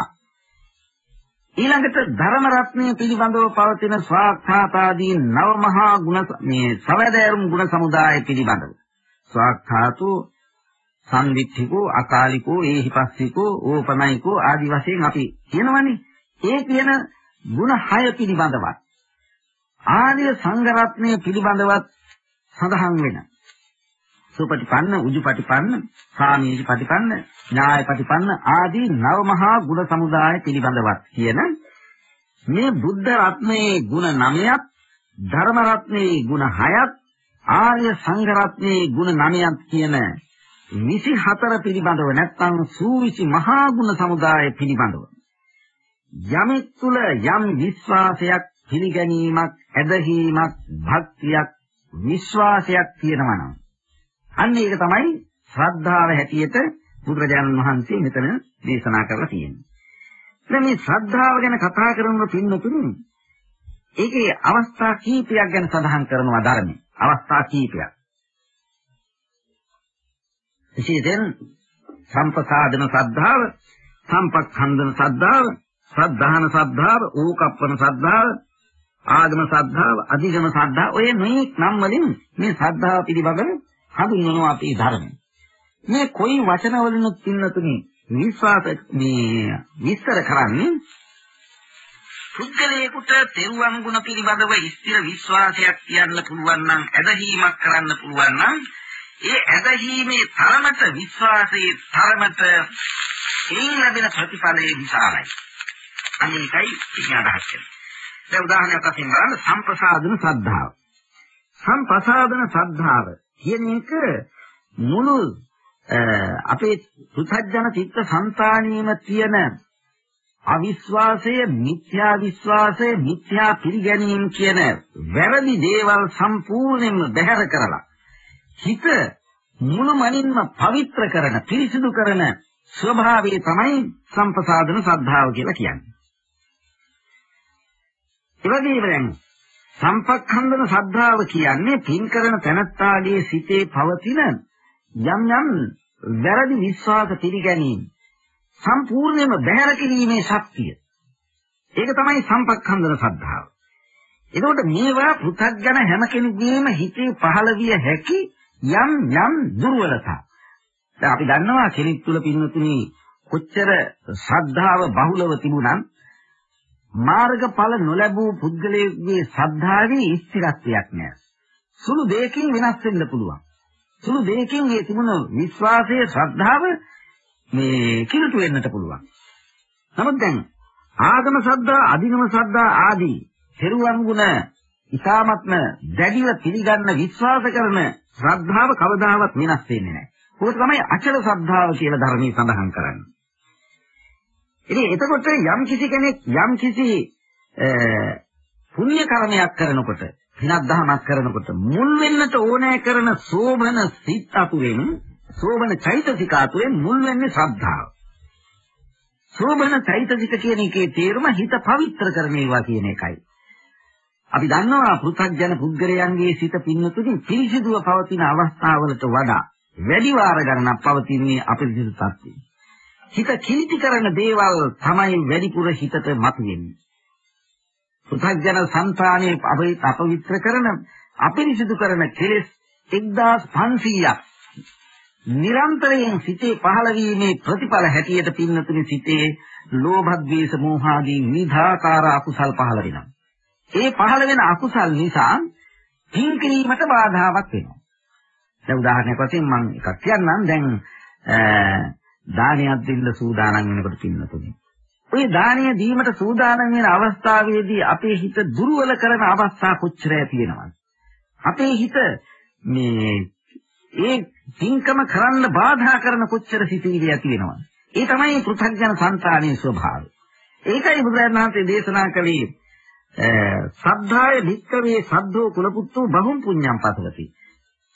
Speaker 4: ඊළඟට ධර්ම රත්නය පිළිබඳව පවතින ස්වාක්ඛාතාදී නව මහා ගුණ මේ සවැදෑරුම් ගුණ සමුදාය පිළිබඳව. ස්වාක්ඛාතෝ සංවිත්තිකෝ අකාලිකෝ ඒහිපස්සිකෝ ඕපනයිකෝ ආදි වශයෙන් අපි කියනවනේ. ඒ කියන ಗುಣ 6 පිළිබඳවත් ආර්ය සංඝරත්නය පිළිබඳවත් සඳහන් වෙන සුපටිපන්න උජුපටිපන්න සාමීචපටිපන්න ඥායපටිපන්න ආදී නව මහා ගුණ සමුදාය පිළිබඳවත් කියන මේ බුද්ධ රත්නයේ ගුණ 9ක් ධර්ම රත්නයේ ගුණ 6ක් ආර්ය සංඝ රත්නයේ ගුණ 9ක් කියන 24 පිළිබඳව නැත්නම් සූවිසි මහා ගුණ සමුදාය පිළිබඳව යමෙක් තුල යම් විශ්වාසයක් පිළිගැනීමක් ඇදහිීමක් භක්තියක් විශ්වාසයක් තියෙනවා නම් අන්න ඒක තමයි ශ්‍රද්ධාව හැටියට බුදුරජාණන් වහන්සේ මෙතන දේශනා කරලා තියෙන්නේ. දැන් මේ ශ්‍රද්ධාව ගැන කතා කරනකොට පින්නතුනි ඒකේ අවස්ථා කීපයක් ගැන සඳහන් කරනවා ධර්මයේ. අවස්ථා කීපයක්. විශේෂයෙන් සම්පසාදන ශ්‍රද්ධාව, සම්පක්ඛන්දන ශ්‍රද්ධාව, ශ්‍රද්ධාන ශ්‍රද්ධාව, ඕකප්පන ශ්‍රද්ධාව, ආගම ශ්‍රද්ධාව, අධිගම ශ්‍රද්ධාව ඔය මේ නම් වලින් මේ ශ්‍රද්ධාව පිළිබඳව හඳුන්වනවා අපේ ධර්මය. මේ කොයි වචන වලිනුත් පින්නතුනි විශ්වාස මේ විස්තර කරන්නේ පුද්ගලයෙකුට තෙරුවන් ගුණ පිළිබඳව ස්ථිර විශ්වාසයක් තියන්න පුළුවන් නම් ඇදහිීමක් කරන්න පුළුවන් නම් ඒ ඇදහිීමේ තරමට විශ්වාසයේ තරමට එයින් ලැබෙන ප්‍රතිඵලයේ විශාලයි. අනේකයි ඉතින් අදහස් කරන්නේ. දැන් උදාහරණයක් වශයෙන් බලන්න සම්ප්‍රසාදන ශ්‍රද්ධාව. සම්ප්‍රසාදන ශ්‍රද්ධාව කියන එක මුළු අපේ පුතඥ චිත්ත සංතානියම තියෙන අවිශ්වාසය, මිත්‍යා විශ්වාසය, මිත්‍යා පිළිගැනීම කියන වැරදි දේවල් සම්පූර්ණයෙන්ම බැහැර කරලා හිත මුළුමනින්ම පවිත්‍ර කරන, පිරිසිදු කරන ස්වභාවය තමයි සම්ප්‍රසාදන ශ්‍රද්ධාව කියලා කියන්නේ. ඒ වගේම දැන් සම්පක්ඛන්දන ශ්‍රද්ධාව කියන්නේ පින් කරන තැනත්තාගේ සිතේ පවතින යම් යම් වැරදි විශ්වාස පිළිගැනීම සම්පූර්ණයෙන්ම බැහැර කිරීමේ ශක්තිය. ඒක තමයි සම්පක්ඛන්දන ශ්‍රද්ධාව. එතකොට මේවා පෘථග්ජන හැම කෙනෙකුගේම හිතේ පහළ විය හැකි යම් යම් දුර්වලතා. දැන් අපි දන්නවා කෙනෙක් තුල පින්නතුනි කොච්චර ශ්‍රද්ධාව බහුලව තිබුණත් මාර්ගඵල නොලැබූ පුද්ගලයෙකුගේ ශ්‍රද්ධාවේ ස්ථිරත්වයක් නැහැ. සුළු දෙයකින් වෙනස් වෙන්න පුළුවන්. සුළු දෙයකින් මේ තිබුණ විශ්වාසයේ ශ්‍රද්ධාව මේ කිලුට වෙන්නට පුළුවන්. නමුත් දැන් ආගම ශ්‍රද්ධා, අධිගම ශ්‍රද්ධා ආදී තෙරුවන් ගුණ ඉතාමත්ම දැඩිව පිළිගන්න විශ්වාස කරන ශ්‍රද්ධාව කවදාවත් වෙනස් වෙන්නේ නැහැ. ඒක තමයි අචල ශ්‍රද්ධාව කියලා ධර්මයේ සඳහන් කරන්නේ. ඉතින් එතකොට යම් කිසි කෙනෙක් යම් කිසි පුණ්‍ය කර්මයක් කරනකොට පිනක් දහමක් කරනකොට මුල් වෙන්නට ඕනෑ කරන සෝබන සිත් අතුරෙන් සෝබන චෛතසික අතුරෙන් මුල් වෙන්නේ ශ්‍රද්ධාව. සෝබන චෛතසික කියන එකේ තේරුම හිත පවිත්‍ර කරන ඒවා කියන එකයි. අපි දන්නවා පෘථග්ජන පුද්ගලයන්ගේ සිත පින්නතුකින් පිරිසිදුව පවතින අවස්ථාවලට වඩා වැඩි වාර ගණනක් පවතින්නේ අපිරිසිදු තත්ත්වය. හිත කිලිටි කරන දේවල් තමයි වැඩිපුර හිතට මතුවෙන්නේ. පෘථග්ජන సంతානයේ අපවිත්‍ර කරන අපිරිසිදු කරන කෙලෙස් 1500ක් නිරන්තරයෙන් සිතේ පහළ වීමේ ප්‍රතිඵල හැටියට පින්නතුනි සිතේ ලෝභ ද්වේෂ මෝහ ආදී විධාකාර අකුසල් පහළ වෙනවා. ඒ පහළ වෙන අකුසල් නිසා පින් කිරීමට බාධාවක් වෙනවා. දැන් උදාහරණයක් වශයෙන් මම එකක් කියන්නම් දැන් දානයක් දෙන්න සූදානම් වෙනකොට පින්නතුනේ. ওই දානය දීමට සූදානම් වෙන අවස්ථාවේදී අපේ හිත දුර්වල කරන අවස්ථා කොච්චර තියෙනවද? අපේ හිත මේ ඒ තින්කම කරන්න බාධා කරන කොච්චර සිතිවිලි ඇති වෙනවද? ඒ තමයි පෘථග්ජන සංසාරයේ ස්වභාවය. ඒකයි බුදුරජාණන් වහන්සේ දේශනා කළේ සද්ධාය වික්කවේ සද්දෝ කුලපුත්තු බහුම් පුඤ්ඤම් පතවති.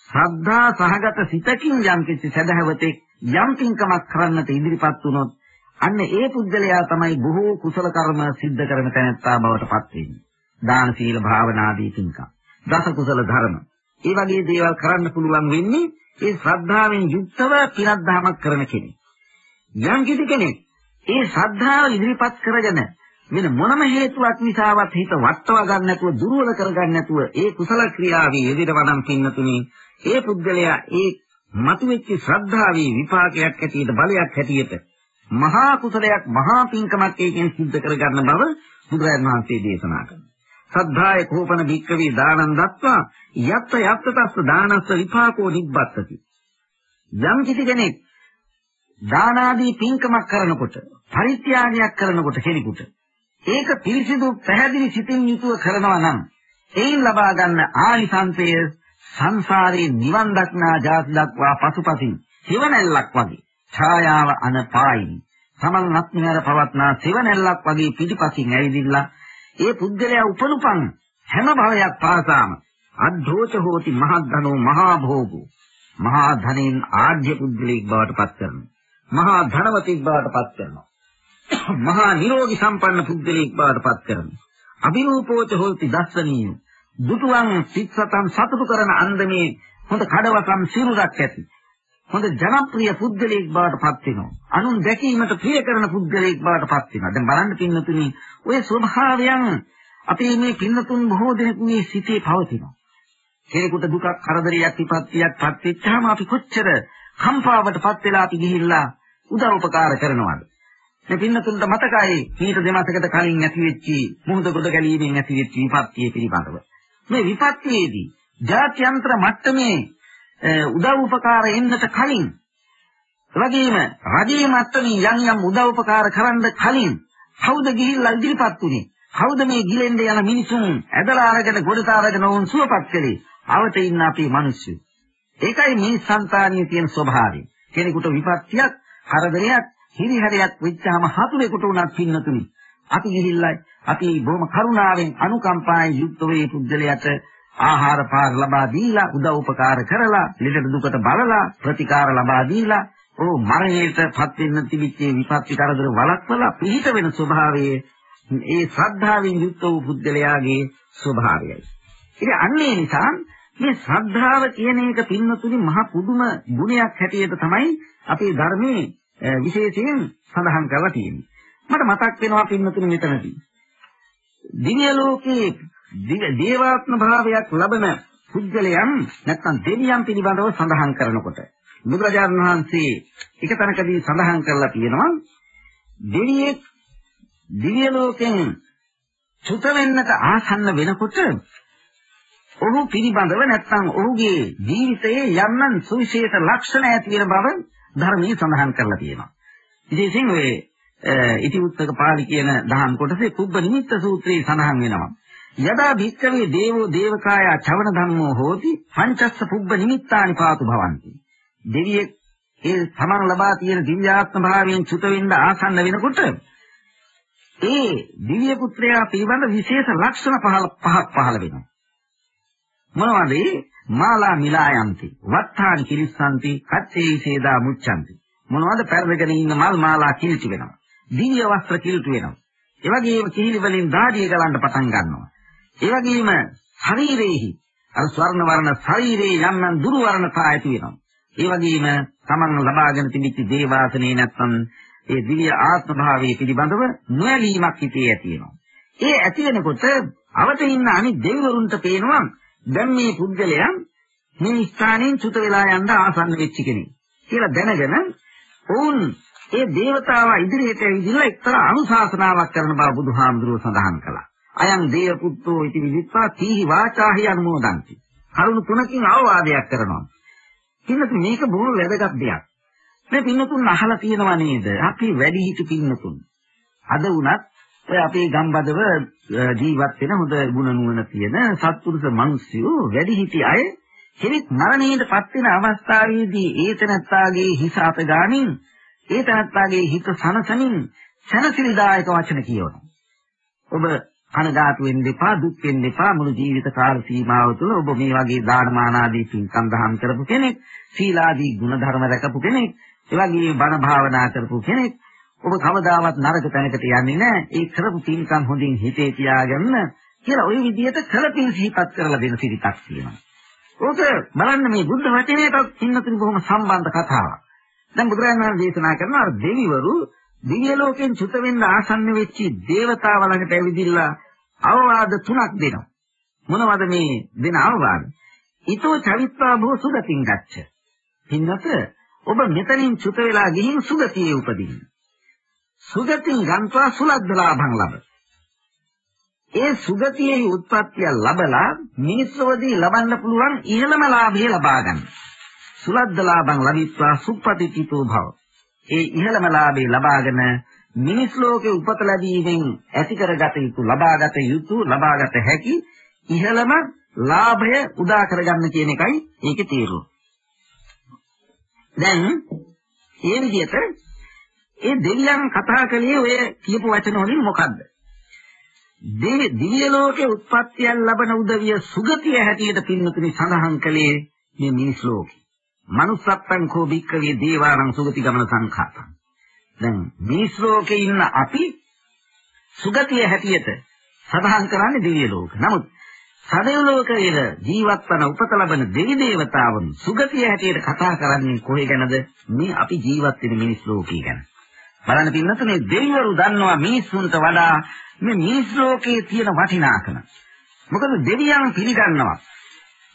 Speaker 4: සද්ධා සහගත සිතකින් යම් කිසි සදහවතෙක් යම් පින්කමක් කරන්නට ඉදිරිපත් වුණොත් අන්න ඒ පුද්ගලයා තමයි බොහෝ කුසල කර්ම සිද්ධ කරන තැනැත්තා බවට පත් වෙන්නේ. දාන සීල භාවනාදී පින්කම්. දස කුසල ධර්ම. ඒ වගේ දේවල් කරන්න පුළුවන් වෙන්නේ ඒ ශ්‍රද්ධාවෙන් යුක්තව පිනක් දහමක් කරන කෙනෙක්. යම් කිසි කෙනෙක් ඒ ශ්‍රද්ධාව ඉදිරිපත් කරගෙන වෙන මොනම හේතුවක් නිසාවත් හිත වට්ටවා ගන්න නැතුව දුර්වල කර ගන්න නැතුව ඒ කුසල ක්‍රියාවේ යෙදෙනවා නම් පින්නතුනි ඒ පුද්ගලයා ඒ මතුවෙච්ච ශ්‍රද්ධාවේ විපාකයක් ඇටියට බලයක් ඇටියට මහා කුසලයක් මහා පින්කමක් ඒකෙන් සිද්ධ කරගන්න බව බුදුරජාණන් වහන්සේ දේශනා කරනවා. සද්ධාය කෝපන භික්කවේ දානං දත්වා යත්ත යත්ත තස්ස දානස්ස විපාකෝ නිබ්බත්තති. යම් කිසි කෙනෙක් දාන ආදී පින්කමක් කරනකොට පරිත්‍යාගයක් කරනකොට කෙනෙකුට ඒක පිරිසිදු පැහැදිලි සිතින් යුතුව කරනවා නම් එයින් ලබා ගන්න ආනිසංසය සංසාරේ නිවන් දක්නා ජාති දක්වා පසුපසින් සිවණැල්ලක් වගේ ඡායාව අනපායිනි. සමන් අත්මහර පවත්නා සිවණැල්ලක් වගේ පිටිපසින් ඇවිදිලා ඒ පුද්ගලයා උපනුපන් හැම භවයක් පාසාම අද්ධෝච හෝති මහද්ධනෝ මහා භෝගෝ මහා ධනෙන් ආර්ය පුද්ගලෙක් බවට පත් කරනවා. මහා ධනවතෙක් බවට පත් කරනවා. මහා නිරෝගී සම්පන්න පුද්ගලෙක් බවට පත් කරනවා. අභිරූපෝච හෝති දස්සනීය දුටුවන් සිත්සතන් සතුටු කරන අන්දමේ හොඳ කඩවසම් සිරුරක් ඇති. හොඳ ජනප්‍රිය පුද්ගලයෙක් බවට පත් වෙනවා. අනුන් දැකීමට ප්‍රිය කරන පුද්ගලයෙක් බවට පත් වෙනවා. දැන් බලන්න පින්නතුනි, ඔය ස්වභාවයන් අපේ මේ පින්නතුන් බොහෝ දෙනෙකුගේ සිතේ පවතිනවා. කෙනෙකුට දුකක්, කරදරයක්, විපත්තියක් පත් වෙච්චාම අපි කොච්චර කම්පාවට පත් වෙලා අපි ගිහිල්ලා උදව් උපකාර කරනවද? මේ පින්නතුන්ට මතකයි මීට දෙමාසකට කලින් ඇති වෙච්චි මුහුද ගොඩ ගැලීමෙන් ඇති වෙච්ච විපත්තිය පිළිබඳව. මේ විපත්තියේදී ජාත්‍යන්තර මට්ටමේ උදව් උපකාර එන්නට කලින් වගේම රජයේ මට්ටමින් යම් යම් උදව් උපකාර කරන්න කලින් කවුද ගිහිල්ලා ඉදිරිපත් උනේ? කවුද මේ ගිලෙන්ද යන මිනිසුන් ඇදලා අරගෙන ගොඩට අරගෙන වුන් සුවපත් කළේ අවත ඉන්න අපේ මිනිස්සු. ඒකයි මේ సంతානියේ තියෙන ස්වභාවය. කෙනෙකුට විපත්තියක් කරදරයක් හිරිහැරයක් වෙච්චාම හතුරෙකුට උනත් පින්නතුනි. අපි ගිහිල්ලා අපි බොහොම කරුණාවෙන් අනුකම්පාවෙන් යුක්ත වේ පුද්ගලයාට ආහාර පාර ලබා දීලා උදව් උපකාර කරලා ලෙඩ දුකට බලලා ප්‍රතිකාර ලබා දීලා ඕ මරණයටපත් වෙන්න තිබිච්ච විපත්ති කරදර වළක්වලා පිහිට වෙන ස්වභාවයේ ඒ ශ්‍රද්ධාවෙන් යුක්ත වූ පුද්ගලයාගේ ස්වභාවයයි. ඉතින් අන්නේ නිසා මේ ශ්‍රද්ධාව කියන එක පින්නතුනි මහ පුදුම ගුණයක් හැටියට තමයි අපේ ධර්මයේ විශේෂයෙන් සඳහන් කරලා තියෙන්නේ. මට මතක් වෙනවා පින්නතුනි මෙතනදී. දිව්‍ය ලෝකේ දේවාත්ම භාවයක් ලබන පුද්ගලයන් නැත්නම් දෙවියන් පිළිබඳව සඳහන් කරනකොට බුදුරජාණන් වහන්සේ එක තැනකදී සඳහන් කරලා තියෙනවා දෙවියෙක් දිව්‍ය ලෝකෙන් චුත වෙන්නට ආසන්න වෙනකොට ඔහු පිළිබඳව නැත්නම් ඔහුගේ ජීවිතයේ යම්නම් සුවිශේෂ ලක්ෂණ ඇති වෙන බව ධර්මයේ සඳහන් කරලා තියෙනවා. විශේෂයෙන් ඔය ඉතිඋත්තක පාළි කියන දහම් කොටසේ කුබ්බ නිමිත්ත සූත්‍රයේ සඳහන් වෙනවා. යදා භික්කවේ දේවෝ දේවකාය චවන ධම්මෝ හෝති පංචස්ස පුබ්බ නිමිත්තානි පාතු භවಂತಿ. දෙවියෙක් ඒ සමන් ලබා තියෙන දිව්‍යාත්ම භාවයෙන් චුත වෙන්න ආසන්න වෙනකොට ඒ දිව්‍ය පුත්‍රයා පිළිබඳ විශේෂ ලක්ෂණ පහළ පහක් පහළ වෙනවා. මොනවද මාලා මිලායන්ති වත්තානි කිරිස්සන්ති කච්චේ සේදා මුච්ඡන්ති මොනවද පෙරදගෙන ඉන්න මල් මාලා කිලිටි වෙනවා දිව්‍ය වස්ත්‍ර කිලිටි වෙනවා. ඒ වගේම කිහිලි වලින් දාඩිය ගලන්න පටන් ගන්නවා. ඒ වගේම ශරීරේහි අර ස්වර්ණ වර්ණ ශරීරේ යම්නම් දුරු වර්ණතා ඇති වෙනවා. ඒ වගේම තමන් ලබාගෙන තිබිච්ච දේවාසනේ නැත්නම් ඒ දිව්‍ය ආත්ම භාවයේ පිළිබඳව නොයලීමක් හිතේ ඇති වෙනවා. ඒ ඇති වෙනකොට අවත ඉන්න අනිත් දෙවිවරුන්ට පේනවා දැන් මේ පුද්ගලයා මේ ස්ථානයෙන් චුත වෙලා යන්න ආසන්න වෙච්ච කෙනෙක් කියලා දැනගෙන ඔවුන් ඒ దేవතාවා ඉදිරියට ඇවිදලා එක්තරා අනුශාසනාවක් කරන බව බුදුහාමුදුරුවෝ සඳහන් කළා. අයං දේව පුත්තෝ इति විදිත්වා තීහි වාචාහි අනුමෝදන්ති. කරුණු තුනකින් අවවාදයක් කරනවා. පින්නත් මේක බොහොම වැදගත් දෙයක්. මේ පින්නතුන් අහලා තියෙනවා නේද? අපි වැඩි හිටු පින්නතුන්. අද වුණත් ඔය අපේ ගම්බදව ජීවත් වෙන හොඳ ගුණ නුවණ තියෙන සත්පුරුෂ මිනිස්සු වැඩි හිටි අය කෙනෙක් මරණයටපත් වෙන අවස්ථාවේදී ඒතනත්තාගේ හිස අප ගාමින් ඒ තනත්තාගේ හිත සනසමින් සනසිරිදායක වචන කියවනවා. ඔබ කනගාටු වෙන්න එපා දුක් වෙන්න එපා මුළු ජීවිත කාල සීමාව තුළ ඔබ මේ වගේ දානමාන ආදී පින්කම් දහම් කරපු කෙනෙක් සීලාදී ගුණ ධර්ම රැකපු කෙනෙක් ඒ වගේ බණ භාවනා කරපු කෙනෙක් ඔබ කවදාවත් නරක තැනකට යන්නේ නැහැ. ඒ කරපු පින්කම් හොඳින් හිතේ තියාගන්න කියලා ওই විදිහට කලපින් සිහිපත් කරලා දෙන සිරිතක් තියෙනවා. ඕක බලන්න මේ බුද්ධ වචනයටත් පින්නතුනි බොහොම සම්බන්ධ කතාවක්. දැන් බුදුරජාණන් වහන්සේ දේශනා කරන අර දෙවිවරු දිව්‍ය ලෝකෙන් චුත වෙන්න ආසන්න වෙච්ච දේවතාව ළඟට ඇවිදිලා අවවාද තුනක් දෙනවා. මොනවද මේ දෙන අවවාද? ඊතෝ චරිත්වා භෝ සුගතින් ගච්ඡ. පින්නත ඔබ මෙතනින් චුත වෙලා ගිහින් සුගතියේ උපදින්න. සුගතින් ගන්නවා සුලද්ද ලාභං ලබ. ඒ සුගතියේ උත්පත්තිය ලබලා මිනිස්සුවදී ලබන්න පුළුවන් ඉහළම ලාභය ලබා ගන්න. සුලද්ද ලාභං ලබිත්වා සුප්පතිතිතෝ භව. ඒ ඉහළම ලාභය ලබාගෙන මිනිස් ලෝකේ උපත ලැබීමෙන් ඇති කරගත යුතු ලබාගත යුතු ලබාගත හැකි ඉහළම ලාභය උදා කරගන්න කියන එකයි ඒකේ තීරුව. දැන් ඒ විදිහට ඒ දෙවියන් කතා කළේ ඔය කියපු වචන වලින් මොකද්ද? දිව්‍ය ලෝකේ උත්පත්තියක් ලබන උදවිය සුගතිය හැටියට පින්නතුනි සඳහන් කළේ මේ මිනිස් ලෝකේ. Manussත්තං කෝ භික්කවේ දේවානං සුගති ගමන සංඛාතං. දැන් මිනිස් ලෝකේ ඉන්න අපි සුගතිය හැටියට සඳහන් කරන්නේ දිව්‍ය ලෝක. නමුත් සදෙව් ලෝකයේ ජීවත් වන උපත ලබන දෙවි දේවතාවුන් සුගතිය හැටියට කතා කරන්නේ කොහේ ගැනද? මේ අපි ජීවත් වෙන මිනිස් ලෝකේ ගැන. බලන්න පින්නතුනේ දෙවිවරු දන්නවා මිනිස්සුන්ට වඩා මේ මිනිස් ලෝකයේ තියෙන වටිනාකම. මොකද දෙවියන් පිළිගන්නවා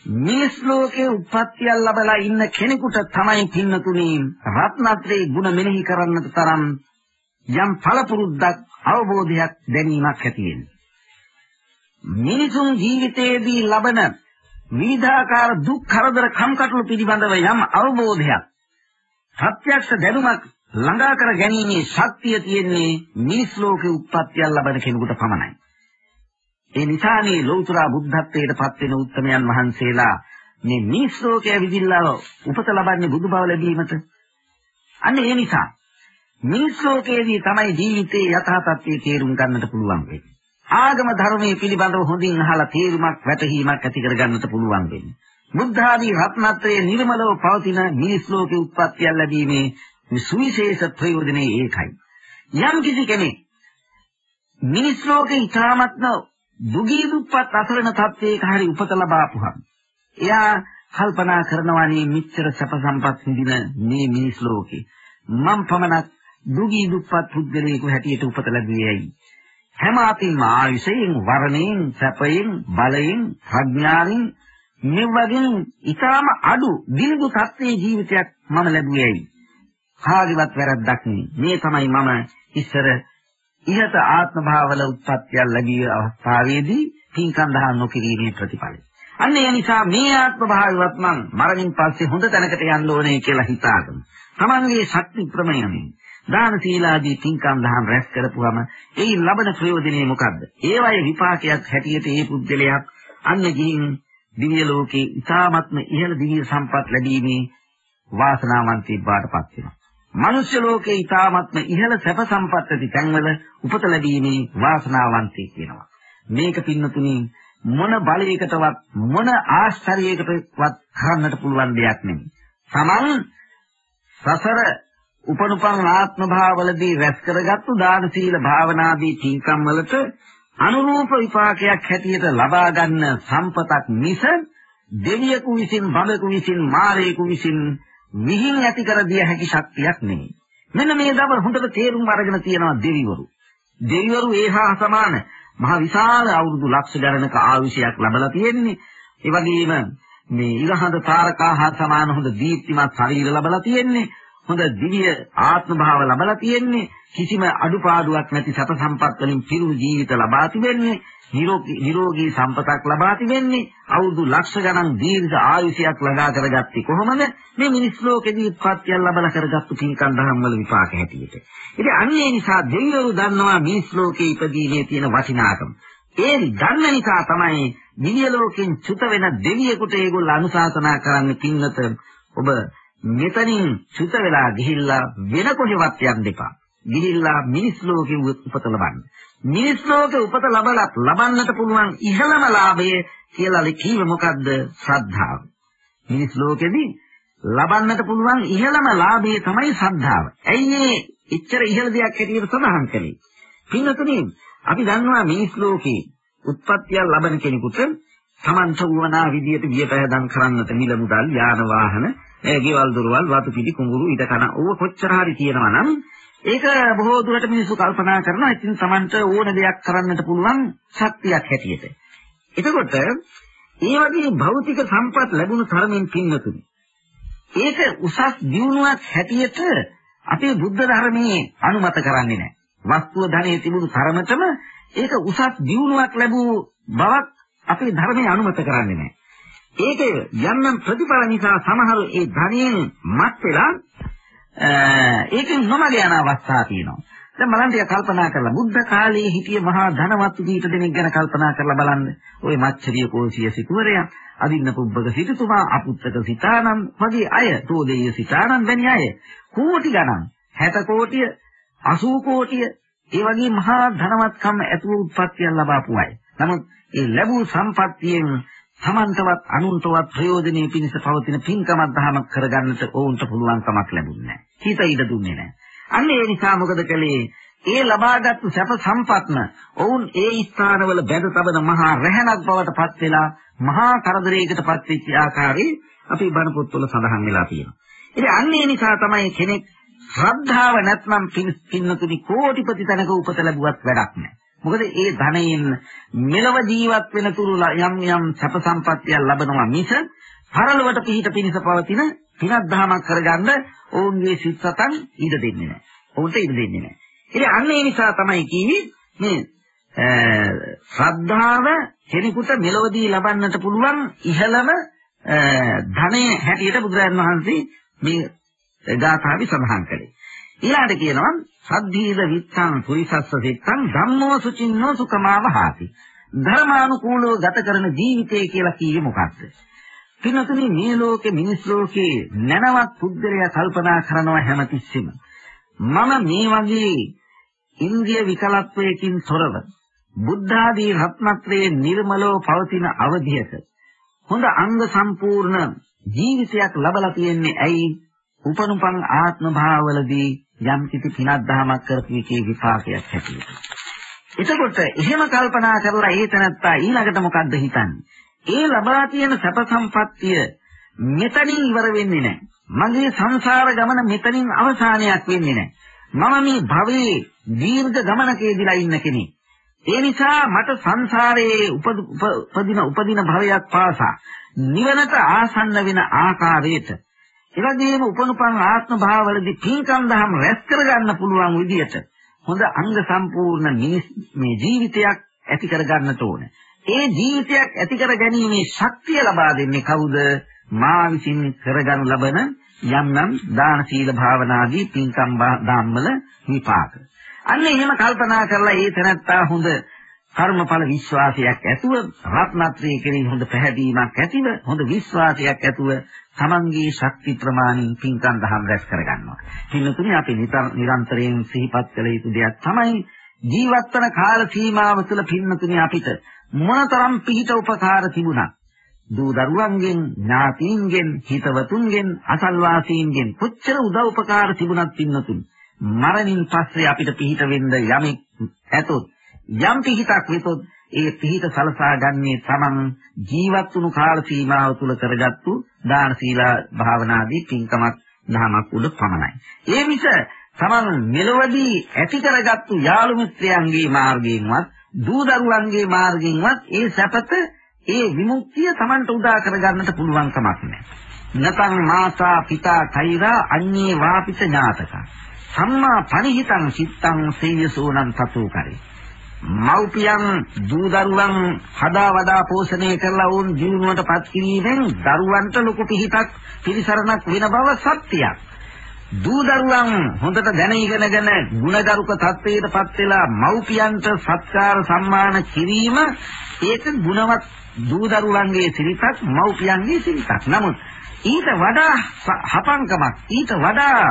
Speaker 4: මිනිස් ලෝකයේ උප්පත්තිය ලැබලා ඉන්න කෙනෙකුට තමයි පින්නතුනේ රත්නත්‍රේ ගුණ මෙනෙහි කරන්නට තරම් යම් පළපුරුද්දක් අවබෝධයක් දැනීමක් ඇති වෙන්නේ. මිනිසුන් ජීවිතයේදී ලබන විවිධාකාර දුක් කරදර කම්කටොළු පිළිබඳව යම් අවබෝධයක් ප්‍රත්‍යක්ෂ දැනුමක් ළඟා කර ගැනීමේ ශක්තිය තියෙන්නේ මිනිස් ලෝකේ උත්පත්තිය ලබන කෙනෙකුට පමණයි. ඒ නිසානේ ලෞතර බුද්ධත්වයට පත් වෙන උත්තමයන් වහන්සේලා මේ මිනිස් ලෝකයේ විදිල්ලා උපත ලබන්නේ බුදු බව ලැබීමට. අන්න ඒ නිසා මිනිස් ලෝකයේදී තමයි ජීවිතයේ යථා තත්ත්වය තේරුම් ගන්නට පුළුවන් වෙන්නේ. ආගම ධර්මයේ පිළිබඳව හොඳින් අහලා තේරුමක් වැටහීමක් ඇති කර ගන්නට පුළුවන් වෙන්නේ. බුද්ධ ආදී රත්නත්‍රයේ නිර්මලව පවතින මිනිස් ලෝකේ උත්පත්තිය ලැබීමේ සුවිශේෂ ප්‍රයෝජනේ ඒකයි. යම් කිසි කෙනෙක් මිනිස් ලෝකේ ඊටාත්ම දුගී දුප්පත් අසරණ තත්ත්වයක හරි උපත ලබාපුහම එයා කල්පනා කරනවානේ මිච්ඡර සැප සම්පත් විඳින මේ මිනිස් ලෝකේ මම පමණක් දුගී දුප්පත් පුද්ගලයෙකු හැටියට උපත ලැබුවේයි. හැම අතින්ම ආයුෂයෙන්, වර්ණයෙන්, සැපයෙන්, බලයෙන්, ප්‍රඥාවෙන් මේ වගේ ඊටාම අඩු දිලිදු තත්ත්වයේ ජීවිතයක් මම ලැබුවේයි. කාගේවත් වැරද්දක් නෙමෙයි. මේ තමයි මම ඉස්සර ඉහත ආත්ම භාවවල උත්පත්තිය ලැබිය අවස්ථාවේදී පින්කම් දහම් නොකිරීමේ ප්‍රතිඵලය. අන්න ඒ නිසා මේ ආත්ම භාවයවත් මං මරණින් පස්සේ හොඳ තැනකට යන්න ඕනේ කියලා හිතාගෙන. තමන්ගේ ශක්ති ප්‍රමේයයෙන් දාන සීලාදී පින්කම් දහම් රැස් කරපුවම ඒ ලබන ප්‍රයෝජනේ මොකද්ද? ඒවයේ විපාකයක් හැටියට ඒ පුද්ගලයා අන්න ගිහින් දිව්‍ය ලෝකේ ඉතාමත්ම ඉහළ දිව්‍ය සම්පත් ලැබීමේ වාසනාවන්තයෙක් බාටපත් වෙනවා. මනුෂ්‍ය ලෝකේ ඊ타ත්ම ඉහළ සැප සම්පත් ඇති තැන්වල උපත ලැබීමේ වාසනාවන්තයෙක් වෙනවා. මේක පින්නතුනි මොන බලයකටවත් මොන ආශ්චර්යයකටවත් කරන්නට පුළුවන් දෙයක් නෙමෙයි. Taman සසර උපනුපන් ආත්ම භාවවලදී රැස් කරගත්තු දාන සීල භාවනාදී තීකම් වලට අනුරූප විපාකයක් හැටියට ලබා ගන්න සම්පතක් මිස දෙවියෙකු විසින් බඹෙකු විසින් මාරයෙකු විසින් විහිං ඇති කර දිය හැකි ශක්තියක් නෙමෙයි. මෙන්න මේ දව හොඳට තේරුම් අරගෙන තියෙනවා දෙවිවරු. දෙවිවරු ඒහා සමාන මහ විශාල අවුරුදු ලක්ෂ ගණනක ආයුෂයක් ලැබලා තියෙන්නේ. ඒ වගේම මේ ඉරහඳ තාරකා හා සමාන හොඳ දීප්තිමත් ශරීර ලැබලා තියෙන්නේ. හොඳ දිව්‍ය ආත්ම භාව ලැබලා තියෙන්නේ. කිසිම අඩුපාඩුවක් නැති සත සම්පත් වලින් පිරුණු ජීවිත ලබා තිබෙන්නේ. නිරෝගී සම්පතක් ලබා තිබෙන්නේ අවුරුදු ලක්ෂ ගණන් දීර්ඝ ආයුෂයක් ළඟා කරගත්තේ කොහොමද මේ මිනිස් ලෝකෙදී උත්පත්තිය ලැබලා කරගත්තු පින්කම් දහම් වල විපාක හැටියට ඉතින් අන්නේ නිසා දෙවිවරු දන්නවා මිනිස් ලෝකේ ඉපදීමේ තියෙන වටිනාකම ඒ දන්න නිසා තමයි දිව්‍ය ලෝකෙන් චුත වෙන දෙවියෙකුට ඒගොල්ලෝ අනුශාසනා කරන්න පින්නත ඔබ මෙතනින් චුත වෙලා ගිහිල්ලා වෙන කොහෙවත් යන්න එපා ගිහිල්ලා මිනිස් ලෝකෙ උපත ලබන්න මිනිස් ලෝකේ උපත ලබලත් ලබන්නට පුළුවන් ඉහළම ලාභය කියලා කිව්වේ මොකද්ද? ශ්‍රද්ධාව. මිනිස් ලෝකෙදී ලබන්නට පුළුවන් ඉහළම ලාභය තමයි ශ්‍රද්ධාව. ඇයි මේ එච්චර ඉහළ දෙයක් හැටියට සඳහන් කළේ? පින්නතුනි අපි දන්නවා මිනිස් ලෝකේ උත්පත්තිය ලබන කෙනෙකුට තමන්ට වුණා විදියට වියපෑදම් කරන්නට මිල මුදල් යාන වාහන ඒ ගෙවල් දොරවල් වතු පිටි කුඹුරු ඊට කන ඕව කොච්චර හරි තියෙනවා නම් ඒක බොහෝ දුරට මිනිස්සු කල්පනා කරනවා. ඉතින් Tamanට ඕන දෙයක් කරන්නට පුළුවන් ශක්තියක් හැටියට. එතකොට ඒ වගේ භෞතික සම්පත් ලැබුණු තරමින් පින්නතුනි. ඒක උසස් දියුණුවක් හැටියට අපේ බුද්ධ ධර්මයේ අනුමත කරන්නේ නැහැ. වස්තුව ධනෙ තිබුණු තරමටම ඒක උසස් දියුණුවක් ලැබූ බවක් අපේ ධර්මයේ අනුමත කරන්නේ නැහැ. ඒක යම්නම් ප්‍රතිඵල නිසා සමහර ඒ ධනෙන් මත් වෙලා ඒකෙන් නොමග යන අවස්ථා තියෙනවා. දැන් බලන්න ටික කල්පනා කරලා බුද්ධ කාලයේ හිටිය මහා ධනවත් දීට දෙනෙක් ගැන කල්පනා කරලා බලන්න. ওই මච්චරිය කෝසිය සිටුවරයා, අදින්න පුබ්බක සිටුතුමා, අපුත්තක සිතානම් වගේ අය, තෝදේය සිතානම් වැනි අය කෝටි ගණන් 60 කෝටිය, 80 කෝටිය ඒ වගේ මහා ධනවත්කම් ඇතුව උත්පත්තියක් ලබාපු අය. නමුත් ඒ ලැබූ සම්පත්තියෙන් සමන්තවත් අනුන්තවත් ප්‍රයෝජනෙ පිණිස පවතින පින්කමක් දහමක් කරගන්නට ඔවුන්ට පුළුවන් කමක් ලැබුණේ නැහැ. හිත ඉඩ දුන්නේ නැහැ. අන්න ඒ නිසා මොකද කළේ? ඒ ලබාගත්තු සැප සම්පත්ම ඔවුන් ඒ ස්ථානවල බැඳ තබන මහා රැහනක් බවට පත් වෙලා මහා කරදරයකට පත් වෙච්ච ආකාරයේ අපි බණ පොත්වල සඳහන් වෙලා තියෙනවා. ඉතින් අන්න ඒ නිසා තමයි කෙනෙක් ශ්‍රද්ධාව නැත්නම් පින්නතුනි කෝටිපති තැනක උපත ලැබුවත් වැඩක් නැහැ. මොකද ඒ ධනයෙන් මෙලව ජීවත් වෙන තුරු යම් යම් සැප සම්පත්තිය ලැබෙනවා මිස පරලොවට පිහිට පිනිස පවතින පිනක් දහමක් කරගන්න ඔවුන්ගේ සිත් සතන් ඉඩ දෙන්නේ නැහැ. ඔවුන්ට ඉඩ දෙන්නේ නැහැ. ඉතින් අන්න ඒ නිසා තමයි කිව්වේ මේ ශ්‍රද්ධාව කෙනෙකුට මෙලොවදී ලබන්නට පුළුවන් ඉහළම ධනය හැටියට බුදුරජාණන් වහන්සේ මේ ගාථාවේ සඳහන් කළේ. ඊළාට කියනවා සද්ධීද විත්තං පුරිසස්ස සිත්තං ධම්මෝ සුචින්නෝ සුඛමාවහාති. ධර්මානුකූලව ගත කරන ජීවිතය කියලා කියේ මොකක්ද? පින්නතුනි මේ ලෝකේ මිනිස් ලෝකේ නැනවත් පුද්ගලයා කල්පනා කරනවා හැමතිස්සෙම. මම මේ වගේ ඉන්ද්‍රිය විකලත්වයකින් තොරව බුද්ධ ආදී රත්නත්‍රයේ නිර්මලව පවතින අවධියක හොඳ අංග සම්පූර්ණ ජීවිතයක් ලබලා තියෙන්නේ ඇයි? උපනුපන් ආත්ම භාවවලදී යම් කිසි පිනක් දහමක් කරපු එකේ විපාකයක් හැටියට. එතකොට එහෙම කල්පනා කරලා ඒ තැනත්තා ඊළඟට මොකද්ද හිතන්නේ? ඒ ලබා තියෙන සැප සම්පත්තිය මෙතනින් ඉවර වෙන්නේ නැහැ. මගේ සංසාර ගමන මෙතනින් අවසානයක් වෙන්නේ නැහැ. මම මේ භවයේ දීර්ඝ ගමනකේදීලා ඉන්න කෙනෙක්. ඒ නිසා මට සංසාරයේ උපදින උපදින භවයක් පාසා නිවනට ආසන්න වෙන ආකාරයට එවැගේම උපනුපන් ආත්ම භාවවලදී පින්කම් දහම් රැස් කරගන්න පුළුවන් විදියට හොඳ අංග සම්පූර්ණ මේ ජීවිතයක් ඇති කරගන්නට ඕන. ඒ ජීවිතයක් ඇති කර ගැනීමේ ශක්තිය ලබා දෙන්නේ කවුද? මා විසින් කරගනු ලබන යම් නම් දාන සීල භාවනාදී පින්කම් ධම්මල විපාක. අන්න එහෙම කල්පනා කරලා ඒ තැනත්තා හොඳ කර්මඵල විශ්වාසයක් ඇතුව රත්නත්‍රයේ කෙරෙහි හොඳ පැහැදීමක් ඇතිව හොඳ විශ්වාසයක් ඇතුව තමන්ගේ ශක්ති ප්‍රමාණින් පින්කම් දහම් රැස් කරගන්නවා. පින්නතුනේ අපි නිරන්තරයෙන් සිහිපත් කළ යුතු දෙයක් තමයි ජීවත් වන කාල සීමාව තුළ පින්නතුනේ අපිට මොනතරම් පිහිට උපකාර තිබුණා. දූ දරුවන්ගෙන්, ඥාතීන්ගෙන්, හිතවතුන්ගෙන්, අසල්වාසීන්ගෙන් කොච්චර උදව් උපකාර තිබුණත් පින්නතුනේ මරණින් පස්සේ අපිට පිහිට වෙන්න යමෙක් ඇතොත් යම් පිහිටක් වෙතොත් ඒ පිහිට සලසා ගන්නේ Taman ජීවත් වුණු කාල සීමාව තුල කරගත්තු දාන සීලා භාවනාදී පින්කමක් දහමක් උඩ පමණයි. ඒ මිස Taman මෙලොවදී ඇති කරගත්තු යාළු මිත්‍රයන්ගේ මාර්ගයෙන්වත් දූ දරුවන්ගේ මාර්ගයෙන්වත් ඒ සැපත ඒ විමුක්තිය Tamanට උදා කරගන්නට පුළුවන් කමක් නැහැ. නතං මාතා පිතා කෛරා අඤ්ඤේ වාපිත ඥාතක. සම්මා පරිහිතං චිත්තං සේයසෝනං තතෝ කරේ. මව්පියන් දූ දරුවන් හදා වඩා පෝෂණය කරලා වුන් ජීවණයටපත් කිරීමෙන් දරුවන්ට ලොකු පිහිටක් පිළිසරණක් වෙන බව සත්‍යයක්. දූ දරුවන් හොඳට දැන ඉගෙනගෙන ಗುಣගරුක තත්වයටපත් වෙලා මව්පියන්ට සත්කාර සම්මාන කිරීම ඒක ගුණවත් දූ දරුවන්ගේ සිරිතක් මව්පියන්ගේ සිරිතක්. නමුත් ඊට වඩා හපංකමක් ඊට වඩා